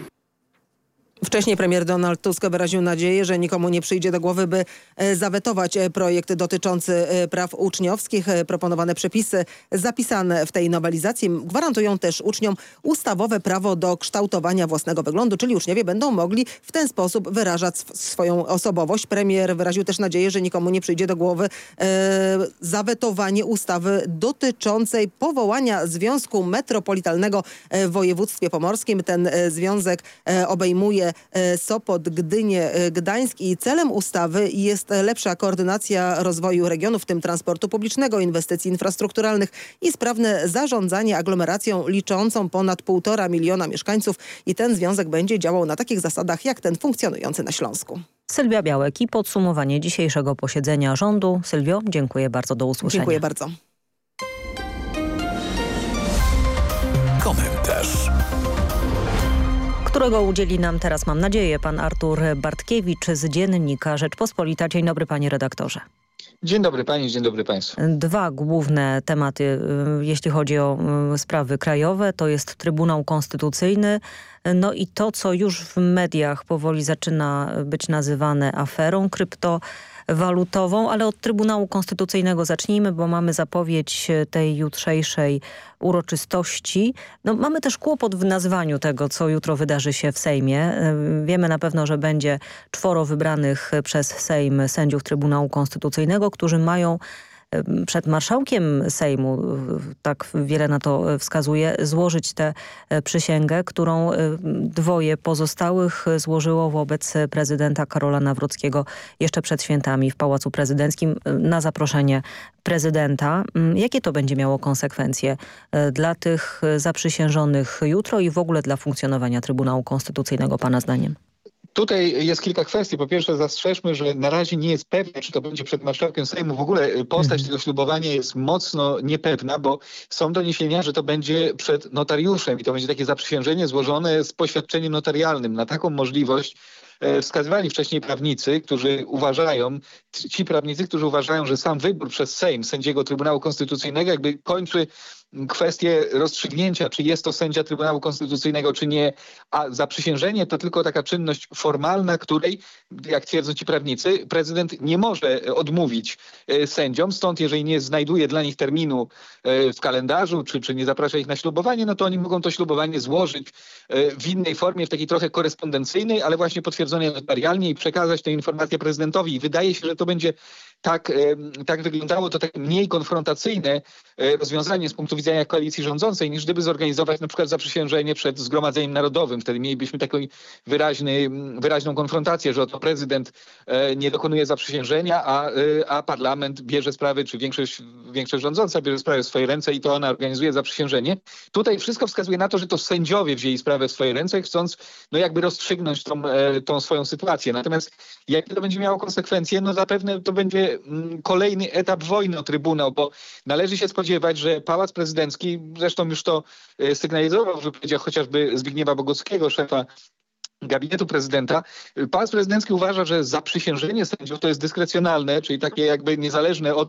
Wcześniej premier Donald Tusk wyraził nadzieję, że nikomu nie przyjdzie do głowy, by e, zawetować e, projekt dotyczący e, praw uczniowskich. Proponowane przepisy zapisane w tej nowelizacji gwarantują też uczniom ustawowe prawo do kształtowania własnego wyglądu, czyli uczniowie będą mogli w ten sposób wyrażać swoją osobowość. Premier wyraził też nadzieję, że nikomu nie przyjdzie do głowy e, zawetowanie ustawy dotyczącej powołania Związku Metropolitalnego w województwie pomorskim. Ten związek obejmuje E, Sopot, Gdynię, e, Gdańsk i celem ustawy jest lepsza koordynacja rozwoju regionów, w tym transportu publicznego, inwestycji infrastrukturalnych i sprawne zarządzanie aglomeracją liczącą ponad półtora miliona mieszkańców i ten związek będzie działał na takich zasadach jak ten funkcjonujący na Śląsku. Sylwia Białek i podsumowanie dzisiejszego posiedzenia rządu. Sylwio, dziękuję bardzo, do usłyszenia. Dziękuję bardzo. Komentarz którego udzieli nam teraz, mam nadzieję, pan Artur Bartkiewicz z Dziennika Rzeczpospolita. Dzień dobry panie redaktorze. Dzień dobry pani, dzień dobry państwu. Dwa główne tematy, y, jeśli chodzi o y, sprawy krajowe, to jest Trybunał Konstytucyjny, no i to, co już w mediach powoli zaczyna być nazywane aferą krypto walutową, ale od Trybunału Konstytucyjnego zacznijmy, bo mamy zapowiedź tej jutrzejszej uroczystości. No, mamy też kłopot w nazwaniu tego, co jutro wydarzy się w Sejmie. Wiemy na pewno, że będzie czworo wybranych przez Sejm sędziów Trybunału Konstytucyjnego, którzy mają przed marszałkiem Sejmu, tak wiele na to wskazuje, złożyć tę przysięgę, którą dwoje pozostałych złożyło wobec prezydenta Karola Nawrockiego jeszcze przed świętami w Pałacu Prezydenckim na zaproszenie prezydenta. Mm, jakie to będzie miało konsekwencje dla tych zaprzysiężonych jutro i w ogóle dla funkcjonowania Trybunału Konstytucyjnego Pana zdaniem? Tutaj jest kilka kwestii. Po pierwsze zastrzeżmy, że na razie nie jest pewne, czy to będzie przed marszałkiem Sejmu. W ogóle postać mhm. tego ślubowania jest mocno niepewna, bo są doniesienia, że to będzie przed notariuszem i to będzie takie zaprzysiężenie złożone z poświadczeniem notarialnym. Na taką możliwość e, wskazywali wcześniej prawnicy, którzy uważają, ci prawnicy, którzy uważają, że sam wybór przez Sejm sędziego Trybunału Konstytucyjnego jakby kończy kwestię rozstrzygnięcia, czy jest to sędzia Trybunału Konstytucyjnego, czy nie, a zaprzysiężenie to tylko taka czynność formalna, której, jak twierdzą ci prawnicy, prezydent nie może odmówić e, sędziom, stąd jeżeli nie znajduje dla nich terminu e, w kalendarzu, czy, czy nie zaprasza ich na ślubowanie, no to oni mogą to ślubowanie złożyć e, w innej formie, w takiej trochę korespondencyjnej, ale właśnie potwierdzonej notarialnie i przekazać tę informację prezydentowi. I wydaje się, że to będzie tak, tak wyglądało, to tak mniej konfrontacyjne rozwiązanie z punktu widzenia koalicji rządzącej, niż gdyby zorganizować na przykład zaprzysiężenie przed Zgromadzeniem Narodowym. Wtedy mielibyśmy taką wyraźny, wyraźną konfrontację, że oto prezydent e, nie dokonuje zaprzysiężenia, a, e, a parlament bierze sprawy, czy większość, większość rządząca bierze sprawy w swoje ręce i to ona organizuje zaprzysiężenie. Tutaj wszystko wskazuje na to, że to sędziowie wzięli sprawę w swoje ręce, chcąc no jakby rozstrzygnąć tą, e, tą swoją sytuację. Natomiast jakie to będzie miało konsekwencje? No zapewne to będzie mm, kolejny etap wojny o Trybunał, bo należy się spodziewać, że Pałac Prezydencki prezydencki. Zresztą już to e, sygnalizował w wypowiedziach chociażby Zbigniewa Boguckiego, szefa gabinetu prezydenta. Pałac prezydencki uważa, że zaprzysiężenie sędziów to jest dyskrecjonalne, czyli takie jakby niezależne od,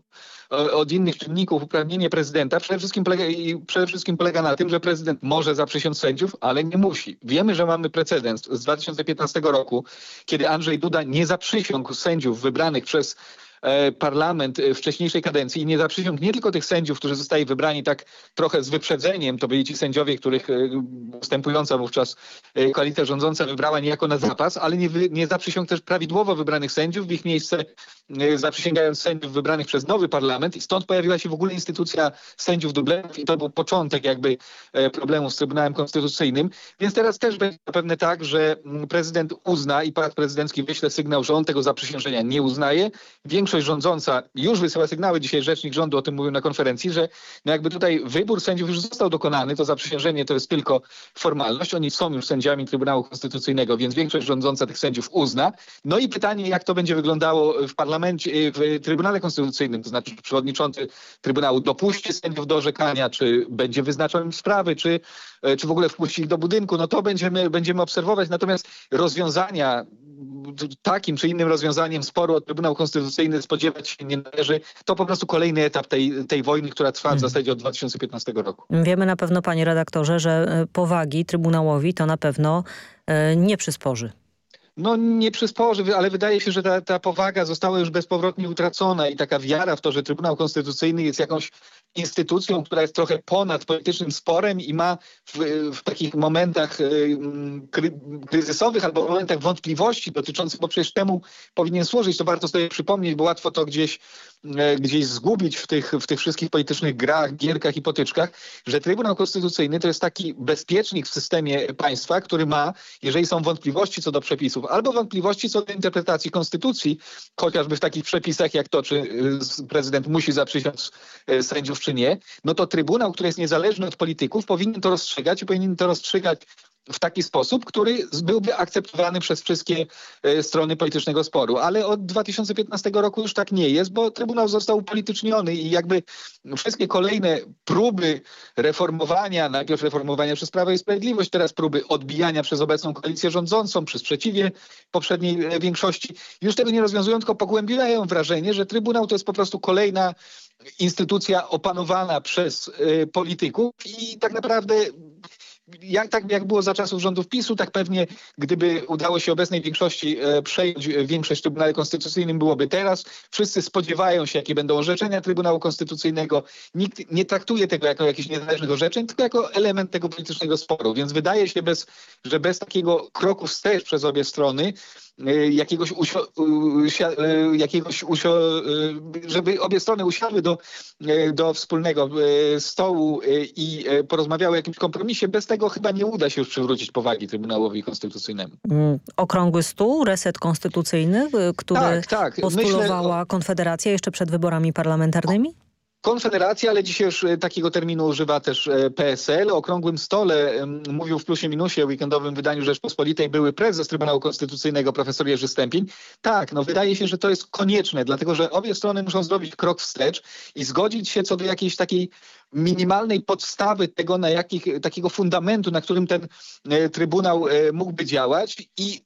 od innych czynników uprawnienie prezydenta. Przede wszystkim, polega, przede wszystkim polega na tym, że prezydent może zaprzysiąc sędziów, ale nie musi. Wiemy, że mamy precedens z 2015 roku, kiedy Andrzej Duda nie zaprzysiągł sędziów wybranych przez parlament e, wcześniejszej kadencji i nie zaprzysiągł nie tylko tych sędziów, którzy zostali wybrani tak trochę z wyprzedzeniem, to byli ci sędziowie, których e, ustępująca wówczas koalicja rządząca wybrała niejako na zapas, ale nie, nie zaprzysiągł też prawidłowo wybranych sędziów, w ich miejsce zaprzysięgając sędziów wybranych przez nowy parlament i stąd pojawiła się w ogóle instytucja sędziów dublerów i to był początek jakby problemu z Trybunałem Konstytucyjnym. Więc teraz też będzie zapewne tak, że mm, prezydent uzna i pałac prezydencki wyśle sygnał, że on tego zaprzysiężenia nie uznaje. Większość większość rządząca już wysyła sygnały, dzisiaj rzecznik rządu o tym mówił na konferencji, że no jakby tutaj wybór sędziów już został dokonany, to zaprzysiężenie to jest tylko formalność. Oni są już sędziami Trybunału Konstytucyjnego, więc większość rządząca tych sędziów uzna. No i pytanie, jak to będzie wyglądało w parlamencie, w Trybunale Konstytucyjnym, to znaczy czy przewodniczący Trybunału dopuści sędziów do orzekania, czy będzie wyznaczał im sprawy, czy, czy w ogóle wpuści ich do budynku, no to będziemy, będziemy obserwować. Natomiast rozwiązania takim czy innym rozwiązaniem sporu o Trybunał Konstytucyjny spodziewać się nie należy. To po prostu kolejny etap tej, tej wojny, która trwa w hmm. zasadzie od 2015 roku. Wiemy na pewno, panie redaktorze, że e, powagi Trybunałowi to na pewno e, nie przysporzy. No nie przysporzy, ale wydaje się, że ta, ta powaga została już bezpowrotnie utracona i taka wiara w to, że Trybunał Konstytucyjny jest jakąś instytucją, która jest trochę ponad politycznym sporem i ma w, w takich momentach y, kry, kryzysowych albo momentach wątpliwości dotyczących, bo przecież temu powinien służyć, to warto sobie przypomnieć, bo łatwo to gdzieś, e, gdzieś zgubić w tych, w tych wszystkich politycznych grach, gierkach i potyczkach, że Trybunał Konstytucyjny to jest taki bezpiecznik w systemie państwa, który ma, jeżeli są wątpliwości co do przepisów, albo wątpliwości co do interpretacji konstytucji, chociażby w takich przepisach jak to, czy y, prezydent musi zaprzysiąc e, sędziów czy nie, no to Trybunał, który jest niezależny od polityków, powinien to rozstrzygać i powinien to rozstrzygać w taki sposób, który byłby akceptowany przez wszystkie e, strony politycznego sporu. Ale od 2015 roku już tak nie jest, bo Trybunał został upolityczniony i jakby wszystkie kolejne próby reformowania, najpierw reformowania przez Prawo i Sprawiedliwość, teraz próby odbijania przez obecną koalicję rządzącą, przy sprzeciwie poprzedniej e, większości, już tego nie rozwiązują, tylko pogłębiają wrażenie, że Trybunał to jest po prostu kolejna instytucja opanowana przez y, polityków i tak naprawdę jak, tak jak było za czasów rządów PiSu, tak pewnie gdyby udało się obecnej większości e, przejąć większość w Trybunale Konstytucyjnym byłoby teraz. Wszyscy spodziewają się, jakie będą orzeczenia Trybunału Konstytucyjnego. Nikt nie traktuje tego jako jakichś niezależnych orzeczeń, tylko jako element tego politycznego sporu. Więc wydaje się, bez, że bez takiego kroku wstecz przez obie strony jakiegoś, usio, y, jakiegoś usio, y, żeby obie strony usiadły do, do wspólnego stołu i porozmawiały o jakimś kompromisie. Bez tego chyba nie uda się już przywrócić powagi Trybunałowi Konstytucyjnemu. Mm, okrągły stół, reset konstytucyjny, który tak, tak. postulowała Myślę, Konfederacja jeszcze przed wyborami parlamentarnymi? Konfederacja, ale dzisiaj już e, takiego terminu używa też e, PSL. O okrągłym stole mówił w plusie minusie weekendowym wydaniu Rzeczpospolitej były prezes Trybunału Konstytucyjnego profesor Jerzy Stępień. Tak, no wydaje się, że to jest konieczne, dlatego że obie strony muszą zrobić krok wstecz i zgodzić się co do jakiejś takiej minimalnej podstawy tego, na jakich, takiego fundamentu, na którym ten e, Trybunał mógłby działać i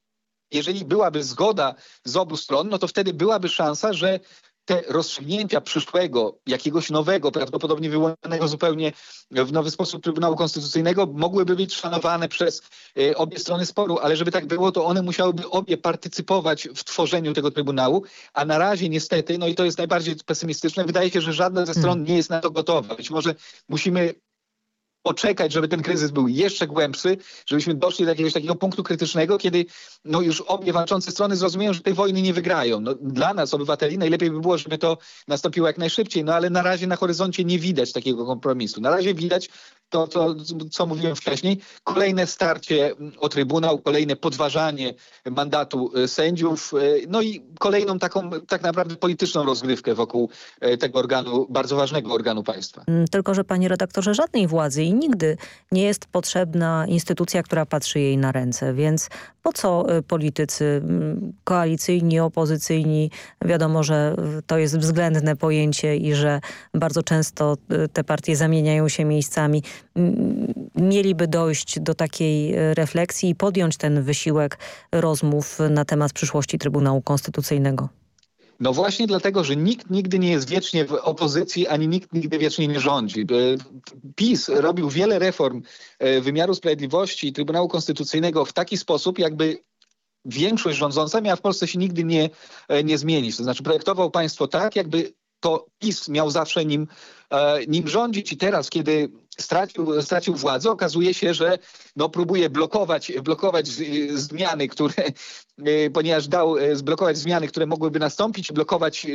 jeżeli byłaby zgoda z obu stron, no to wtedy byłaby szansa, że te rozstrzygnięcia przyszłego, jakiegoś nowego, prawdopodobnie wyłonionego zupełnie w nowy sposób Trybunału Konstytucyjnego mogłyby być szanowane przez e, obie strony sporu, ale żeby tak było, to one musiałyby obie partycypować w tworzeniu tego Trybunału, a na razie niestety, no i to jest najbardziej pesymistyczne, wydaje się, że żadna ze stron nie jest na to gotowa. Być może musimy poczekać, żeby ten kryzys był jeszcze głębszy, żebyśmy doszli do jakiegoś takiego punktu krytycznego, kiedy no już obie walczące strony zrozumieją, że tej wojny nie wygrają. No, dla nas, obywateli, najlepiej by było, żeby to nastąpiło jak najszybciej, no ale na razie na horyzoncie nie widać takiego kompromisu. Na razie widać to, to, co mówiłem wcześniej, kolejne starcie o Trybunał, kolejne podważanie mandatu e, sędziów, e, no i kolejną taką tak naprawdę polityczną rozgrywkę wokół e, tego organu, bardzo ważnego organu państwa. Mm, tylko, że panie redaktorze, żadnej władzy i nigdy nie jest potrzebna instytucja, która patrzy jej na ręce, więc po co politycy mm, koalicyjni, opozycyjni, wiadomo, że to jest względne pojęcie i że bardzo często te partie zamieniają się miejscami mieliby dojść do takiej e, refleksji i podjąć ten wysiłek rozmów na temat przyszłości Trybunału Konstytucyjnego? No właśnie dlatego, że nikt nigdy nie jest wiecznie w opozycji, ani nikt nigdy wiecznie nie rządzi. E, PiS robił wiele reform e, wymiaru sprawiedliwości i Trybunału Konstytucyjnego w taki sposób, jakby większość rządząca miała w Polsce się nigdy nie, nie zmienić. To znaczy projektował państwo tak, jakby to PiS miał zawsze nim, nim rządzić i teraz, kiedy stracił, stracił władzę, okazuje się, że no, próbuje blokować, blokować zmiany, które, ponieważ dał e, zblokować zmiany, które mogłyby nastąpić, blokować e,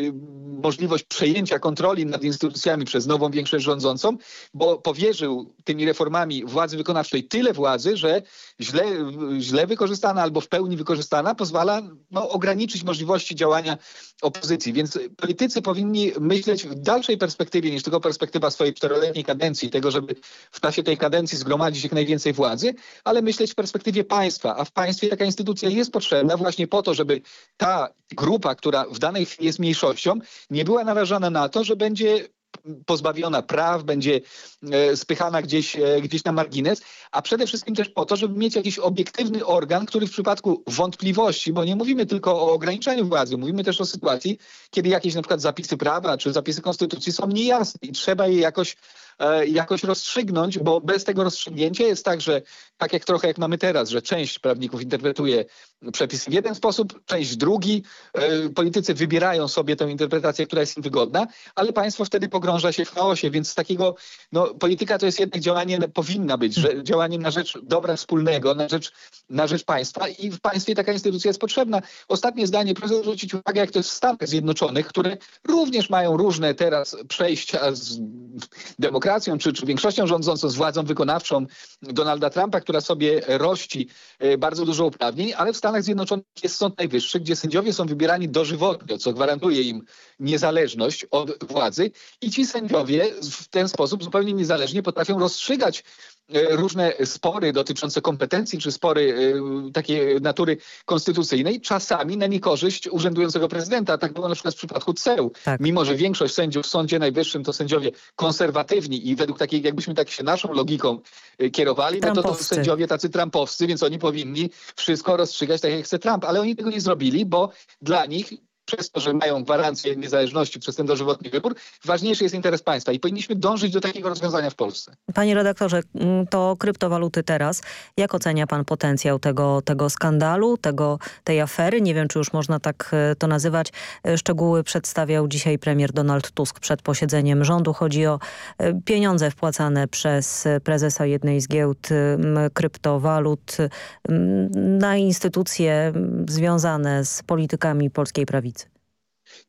możliwość przejęcia kontroli nad instytucjami przez nową większość rządzącą, bo powierzył tymi reformami władzy wykonawczej tyle władzy, że źle, źle wykorzystana albo w pełni wykorzystana pozwala no, ograniczyć możliwości działania opozycji. Więc politycy powinni myśleć w dalszej perspektywie niż tylko perspektywa swojej czteroletniej kadencji, tego, żeby w czasie tej kadencji zgromadzić jak najwięcej władzy, ale myśleć w perspektywie państwa, a w państwie taka instytucja jest potrzebna właśnie po to, żeby ta grupa, która w danej chwili jest mniejszością, nie była narażona na to, że będzie pozbawiona praw, będzie e, spychana gdzieś, e, gdzieś na margines, a przede wszystkim też po to, żeby mieć jakiś obiektywny organ, który w przypadku wątpliwości, bo nie mówimy tylko o ograniczeniu władzy, mówimy też o sytuacji, kiedy jakieś na przykład zapisy prawa czy zapisy konstytucji są niejasne i trzeba je jakoś jakoś rozstrzygnąć, bo bez tego rozstrzygnięcia jest tak, że tak jak trochę jak mamy teraz, że część prawników interpretuje przepisy w jeden sposób, część drugi. E, politycy wybierają sobie tę interpretację, która jest im wygodna, ale państwo wtedy pogrąża się w chaosie, więc z takiego, no polityka to jest jednak działanie, powinna być, że działaniem na rzecz dobra wspólnego, na rzecz, na rzecz państwa i w państwie taka instytucja jest potrzebna. Ostatnie zdanie, proszę zwrócić uwagę, jak to jest w Stanach Zjednoczonych, które również mają różne teraz przejścia z demokracji demokracją, czy, czy większością rządzącą, z władzą wykonawczą Donalda Trumpa, która sobie rości e, bardzo dużo uprawnień, ale w Stanach Zjednoczonych jest Sąd Najwyższy, gdzie sędziowie są wybierani dożywotnio, co gwarantuje im niezależność od władzy i ci sędziowie w ten sposób zupełnie niezależnie potrafią rozstrzygać różne spory dotyczące kompetencji, czy spory e, takiej natury konstytucyjnej, czasami na niekorzyść urzędującego prezydenta. Tak było na przykład w przypadku CEU. Tak. Mimo, że większość sędziów w Sądzie Najwyższym to sędziowie konserwatywni i według takiej, jakbyśmy tak się naszą logiką e, kierowali, no to to sędziowie tacy trumpowscy, więc oni powinni wszystko rozstrzygać tak, jak chce Trump. Ale oni tego nie zrobili, bo dla nich przez to, że mają gwarancję niezależności przez ten dożywotni wybór, ważniejszy jest interes państwa i powinniśmy dążyć do takiego rozwiązania w Polsce. Panie redaktorze, mm, to kryptowaluty teraz. Jak ocenia pan potencjał tego, tego skandalu, tego, tej afery? Nie wiem, czy już można tak e, to nazywać. E, szczegóły przedstawiał dzisiaj premier Donald Tusk przed posiedzeniem rządu. Chodzi o e, pieniądze wpłacane przez prezesa jednej z giełd kryptowalut na instytucje związane z politykami polskiej prawicy.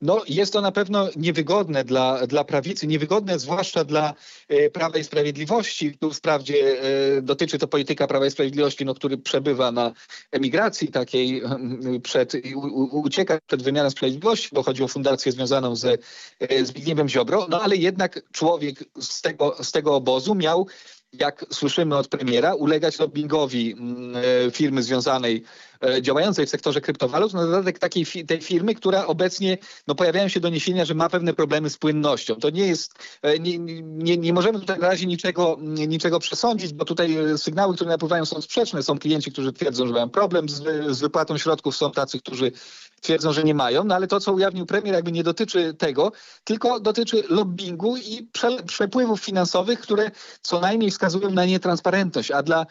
No, jest to na pewno niewygodne dla, dla prawicy, niewygodne zwłaszcza dla e, Prawa i Sprawiedliwości. Tu wprawdzie e, dotyczy to polityka Prawa i Sprawiedliwości, no, który przebywa na emigracji takiej, przed, u, ucieka przed wymianą sprawiedliwości, bo chodzi o fundację związaną ze e, Zbigniewem Ziobro, no ale jednak człowiek z tego, z tego obozu miał jak słyszymy od premiera, ulegać lobbingowi mm, e, firmy związanej, e, działającej w sektorze kryptowalut, na dodatek takiej tej firmy, która obecnie, no pojawiają się doniesienia, że ma pewne problemy z płynnością. To nie jest, e, nie, nie, nie możemy tutaj na razie niczego, niczego przesądzić, bo tutaj sygnały, które napływają są sprzeczne. Są klienci, którzy twierdzą, że mają problem z, z wypłatą środków, są tacy, którzy twierdzą, że nie mają, no ale to, co ujawnił premier, jakby nie dotyczy tego, tylko dotyczy lobbingu i prze, przepływów finansowych, które co najmniej wskazują na nietransparentność, a dla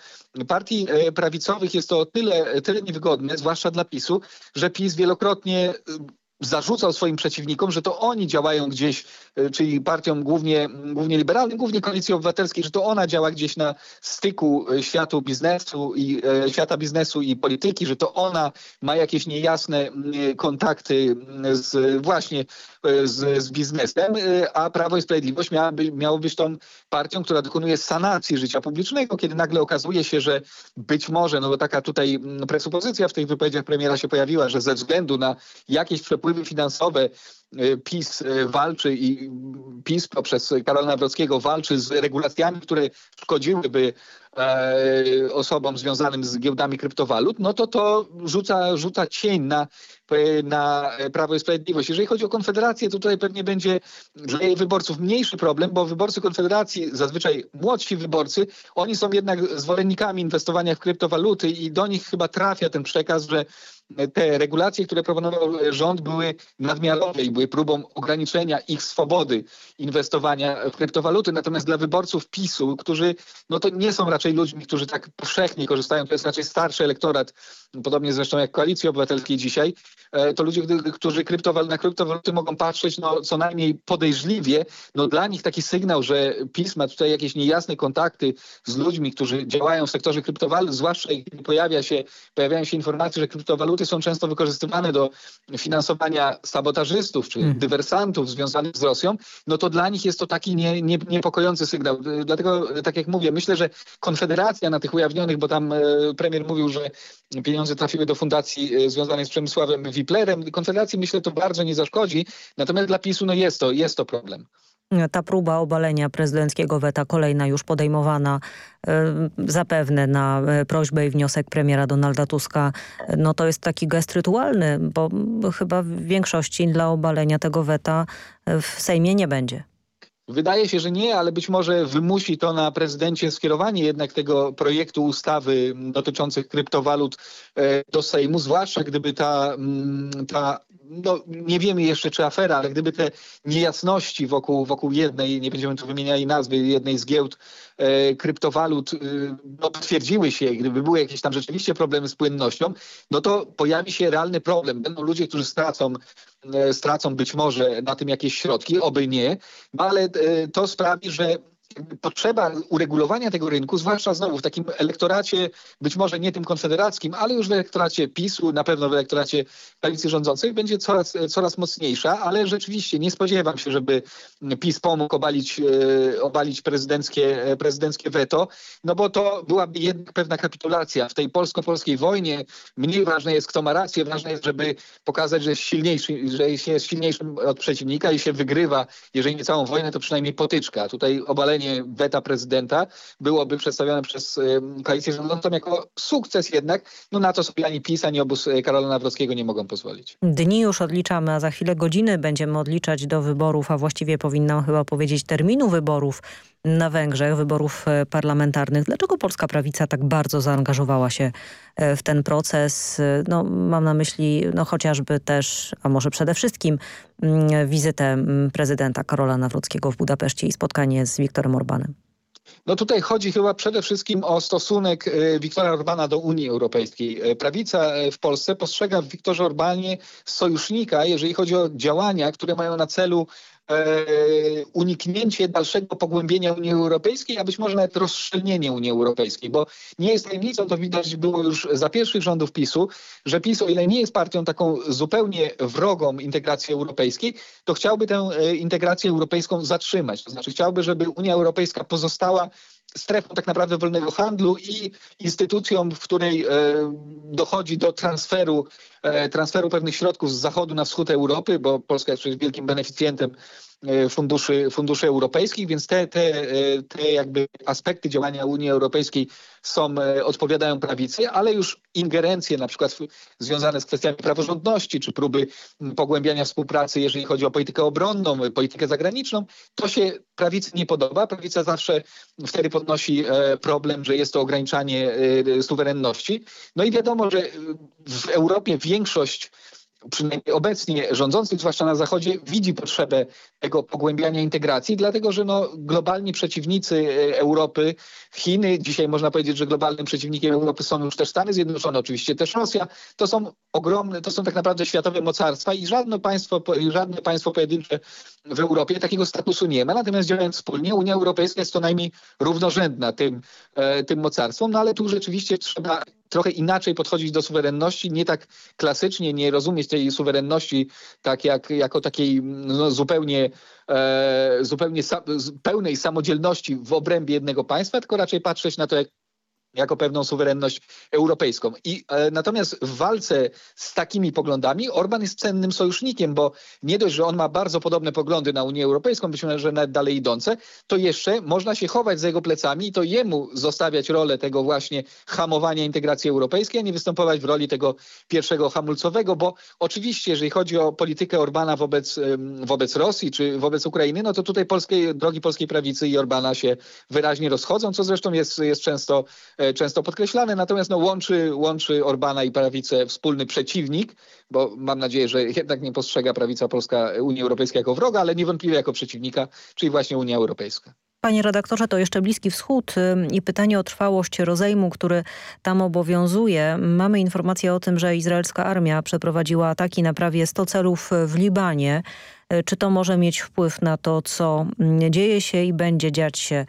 partii e, prawicowych jest to tyle, tyle niewygodne, zwłaszcza dla PiSu, że PiS wielokrotnie zarzucał swoim przeciwnikom, że to oni działają gdzieś, czyli partią głównie, głównie liberalnym, głównie koalicji obywatelskiej, że to ona działa gdzieś na styku e, światu biznesu i e, świata biznesu i polityki, że to ona ma jakieś niejasne kontakty z, właśnie z, z biznesem, a Prawo i Sprawiedliwość miałaby, miało być tą partią, która dokonuje sanacji życia publicznego, kiedy nagle okazuje się, że być może, no bo taka tutaj presupozycja w tych wypowiedziach premiera się pojawiła, że ze względu na jakieś przepływy finansowe y, PiS y, walczy i PiS poprzez Karola Nawrockiego walczy z regulacjami, które szkodziłyby osobom związanym z giełdami kryptowalut, no to to rzuca, rzuca cień na, na Prawo i Sprawiedliwość. Jeżeli chodzi o Konfederację, to tutaj pewnie będzie dla jej wyborców mniejszy problem, bo wyborcy Konfederacji, zazwyczaj młodsi wyborcy, oni są jednak zwolennikami inwestowania w kryptowaluty i do nich chyba trafia ten przekaz, że te regulacje, które proponował rząd były nadmiarowe i były próbą ograniczenia ich swobody inwestowania w kryptowaluty. Natomiast dla wyborców PiSu, którzy no to nie są raczej ludźmi, którzy tak powszechnie korzystają, to jest raczej starszy elektorat, podobnie zresztą jak Koalicji Obywatelskiej dzisiaj, e, to ludzie, którzy kryptowal na kryptowaluty mogą patrzeć no, co najmniej podejrzliwie. No, dla nich taki sygnał, że PiS ma tutaj jakieś niejasne kontakty z ludźmi, którzy działają w sektorze kryptowalut, zwłaszcza kiedy pojawia się, pojawiają się informacje, że kryptowaluty są często wykorzystywane do finansowania sabotażystów czy hmm. dywersantów związanych z Rosją, no to dla nich jest to taki nie, nie, niepokojący sygnał. Dlatego, tak jak mówię, myślę, że Konfederacja na tych ujawnionych, bo tam e, premier mówił, że pieniądze trafiły do fundacji e, związanej z Przemysławem Wiplerem. Konfederacji myślę to bardzo nie zaszkodzi, natomiast dla PiSu no jest to, jest to problem. Ta próba obalenia prezydenckiego weta, kolejna już podejmowana e, zapewne na prośbę i wniosek premiera Donalda Tuska, no to jest taki gest rytualny, bo chyba w większości dla obalenia tego weta w Sejmie nie będzie. Wydaje się, że nie, ale być może wymusi to na prezydencie skierowanie jednak tego projektu ustawy dotyczących kryptowalut e, do Sejmu, zwłaszcza gdyby ta, mm, ta no, nie wiemy jeszcze czy afera, ale gdyby te niejasności wokół, wokół jednej, nie będziemy tu wymieniali nazwy, jednej z giełd e, kryptowalut e, no, potwierdziły się, gdyby były jakieś tam rzeczywiście problemy z płynnością, no to pojawi się realny problem. Będą ludzie, którzy stracą E, stracą być może na tym jakieś środki, oby nie, no ale e, to sprawi, że potrzeba uregulowania tego rynku, zwłaszcza znowu w takim elektoracie, być może nie tym konfederackim, ale już w elektoracie PiSu, na pewno w elektoracie koalicji rządzącej będzie coraz, coraz mocniejsza, ale rzeczywiście nie spodziewam się, żeby PiS pomógł obalić, e, obalić prezydenckie, prezydenckie weto, no bo to byłaby jednak pewna kapitulacja. W tej polsko-polskiej wojnie mniej ważne jest, kto ma rację, ważne jest, żeby pokazać, że jest silniejszy, że jest silniejszym od przeciwnika i się wygrywa, jeżeli nie całą wojnę, to przynajmniej potyczka. Tutaj obalenie uchwalenie weta prezydenta byłoby przedstawione przez koalicję rządzącą jako sukces jednak, no na to sobie ani PiS, ani obóz e, Karola Nawrockiego nie mogą pozwolić. Dni już odliczamy, a za chwilę godziny będziemy odliczać do wyborów, a właściwie powinnam chyba powiedzieć terminu wyborów na Węgrzech, wyborów e, parlamentarnych. Dlaczego polska prawica tak bardzo zaangażowała się e, w ten proces? E, no, mam na myśli no, chociażby też, a może przede wszystkim mm, wizytę mm, prezydenta Karola Nawrockiego w Budapeszcie i spotkanie z Viktorem Orbanem. No tutaj chodzi chyba przede wszystkim o stosunek Wiktora Orbana do Unii Europejskiej. Prawica w Polsce postrzega w Wiktorze Orbanie sojusznika, jeżeli chodzi o działania, które mają na celu uniknięcie dalszego pogłębienia Unii Europejskiej, a być może nawet rozszczelnienie Unii Europejskiej, bo nie jest tajemnicą, to widać było już za pierwszych rządów PiSu, że PiS, o ile nie jest partią taką zupełnie wrogą integracji europejskiej, to chciałby tę e, integrację europejską zatrzymać. To znaczy chciałby, żeby Unia Europejska pozostała strefą tak naprawdę wolnego handlu i instytucją, w której e, dochodzi do transferu, e, transferu pewnych środków z zachodu na wschód Europy, bo Polska jest przecież wielkim beneficjentem funduszy, funduszy europejskich, więc te, te, e, te jakby aspekty działania Unii Europejskiej są, e, odpowiadają prawicy, ale już ingerencje na przykład związane z kwestiami praworządności, czy próby pogłębiania współpracy, jeżeli chodzi o politykę obronną, politykę zagraniczną, to się prawicy nie podoba. Prawica zawsze wtedy podnosi problem, że jest to ograniczanie suwerenności. No i wiadomo, że w Europie większość przynajmniej obecnie rządzących, zwłaszcza na Zachodzie, widzi potrzebę tego pogłębiania integracji, dlatego że no, globalni przeciwnicy e, Europy, Chiny, dzisiaj można powiedzieć, że globalnym przeciwnikiem Europy są już też Stany Zjednoczone, oczywiście też Rosja, to są ogromne, to są tak naprawdę światowe mocarstwa i żadne państwo, żadne państwo pojedyncze w Europie takiego statusu nie ma, natomiast działając wspólnie Unia Europejska jest co najmniej równorzędna tym, e, tym mocarstwom, no ale tu rzeczywiście trzeba trochę inaczej podchodzić do suwerenności, nie tak klasycznie, nie rozumieć tej suwerenności tak jak jako takiej no, zupełnie, e, zupełnie sa pełnej samodzielności w obrębie jednego państwa, tylko raczej patrzeć na to jak jako pewną suwerenność europejską. I e, natomiast w walce z takimi poglądami Orban jest cennym sojusznikiem, bo nie dość, że on ma bardzo podobne poglądy na Unię Europejską, być może nawet dalej idące, to jeszcze można się chować za jego plecami i to jemu zostawiać rolę tego właśnie hamowania integracji europejskiej, a nie występować w roli tego pierwszego hamulcowego, bo oczywiście, jeżeli chodzi o politykę Orbana wobec, wobec Rosji czy wobec Ukrainy, no to tutaj drogi polskiej prawicy i Orbana się wyraźnie rozchodzą, co zresztą jest, jest często często podkreślane, natomiast no, łączy, łączy Orbana i prawicę wspólny przeciwnik, bo mam nadzieję, że jednak nie postrzega prawica polska Unii Europejskiej jako wroga, ale niewątpliwie jako przeciwnika, czyli właśnie Unia Europejska. Panie redaktorze, to jeszcze Bliski Wschód i pytanie o trwałość rozejmu, który tam obowiązuje. Mamy informację o tym, że izraelska armia przeprowadziła ataki na prawie 100 celów w Libanie. E, czy to może mieć wpływ na to, co dzieje się i będzie dziać się E,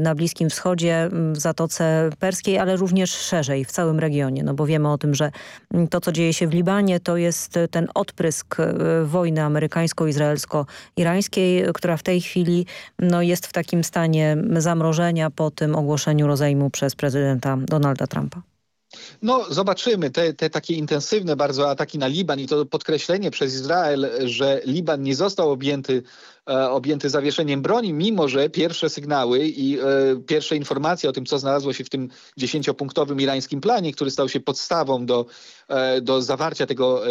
na Bliskim Wschodzie, w Zatoce Perskiej, ale również szerzej w całym regionie. No bo wiemy o tym, że to, co dzieje się w Libanie, to jest ten odprysk e, wojny amerykańsko-izraelsko-irańskiej, która w tej chwili no, jest w takim stanie zamrożenia po tym ogłoszeniu rozejmu przez prezydenta Donalda Trumpa. No zobaczymy te, te takie intensywne bardzo ataki na Liban i to podkreślenie przez Izrael, że Liban nie został objęty E, objęty zawieszeniem broni, mimo że pierwsze sygnały i e, pierwsze informacje o tym, co znalazło się w tym dziesięciopunktowym irańskim planie, który stał się podstawą do, e, do zawarcia tego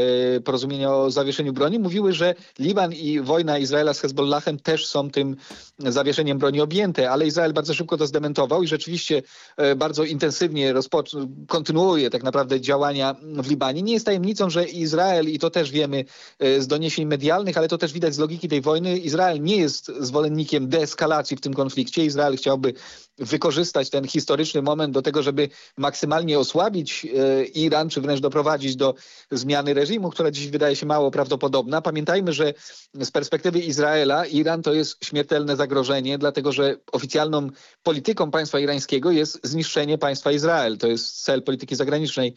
porozumienia o zawieszeniu broni, mówiły, że Liban i wojna Izraela z Hezbollahem też są tym zawieszeniem broni objęte, ale Izrael bardzo szybko to zdementował i rzeczywiście bardzo intensywnie kontynuuje tak naprawdę działania w Libanie. Nie jest tajemnicą, że Izrael, i to też wiemy z doniesień medialnych, ale to też widać z logiki tej wojny, Izrael Izrael nie jest zwolennikiem deeskalacji w tym konflikcie. Izrael chciałby wykorzystać ten historyczny moment do tego, żeby maksymalnie osłabić e, Iran, czy wręcz doprowadzić do zmiany reżimu, która dziś wydaje się mało prawdopodobna. Pamiętajmy, że z perspektywy Izraela Iran to jest śmiertelne zagrożenie, dlatego że oficjalną polityką państwa irańskiego jest zniszczenie państwa Izrael. To jest cel polityki zagranicznej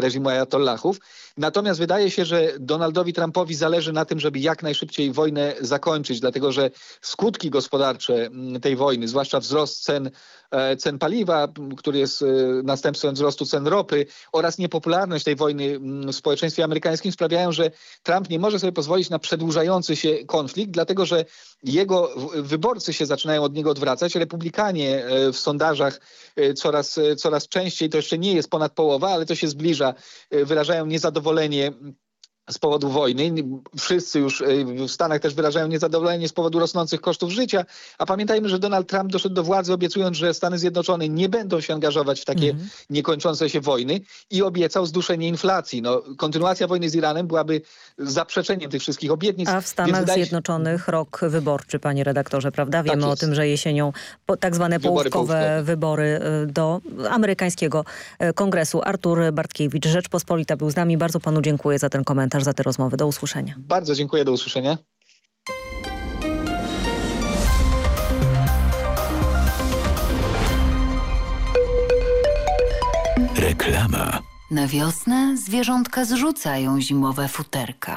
reżimu ajatollahów. Natomiast wydaje się, że Donaldowi Trumpowi zależy na tym, żeby jak najszybciej wojnę zakończyć, dlatego że skutki gospodarcze tej wojny, zwłaszcza wzrost cen E, cen paliwa, który jest e, następstwem wzrostu cen ropy oraz niepopularność tej wojny w społeczeństwie amerykańskim sprawiają, że Trump nie może sobie pozwolić na przedłużający się konflikt, dlatego że jego wyborcy się zaczynają od niego odwracać. Republikanie e, w sondażach coraz, coraz częściej, to jeszcze nie jest ponad połowa, ale to się zbliża, wyrażają niezadowolenie z powodu wojny. Wszyscy już y, w Stanach też wyrażają niezadowolenie z powodu rosnących kosztów życia, a pamiętajmy, że Donald Trump doszedł do władzy obiecując, że Stany Zjednoczone nie będą się angażować w takie Mhm. niekończące się wojny i obiecał zduszenie inflacji. No, kontynuacja wojny z Iranem byłaby zaprzeczeniem tych wszystkich obietnic. A w Stanach się- Zjednoczonych rok wyborczy, panie redaktorze, prawda? Wiemy o jest. tym, że jesienią po, tak zwane Wybory połówkowe połówkowe. wybory y, do amerykańskiego y, kongresu. Artur Bartkiewicz, Rzeczpospolita był z nami. Bardzo panu dziękuję za ten komentarz, za te rozmowy. Do usłyszenia. Bardzo dziękuję, do usłyszenia. Reklama. Na wiosnę zwierzątka zrzucają zimowe futerka.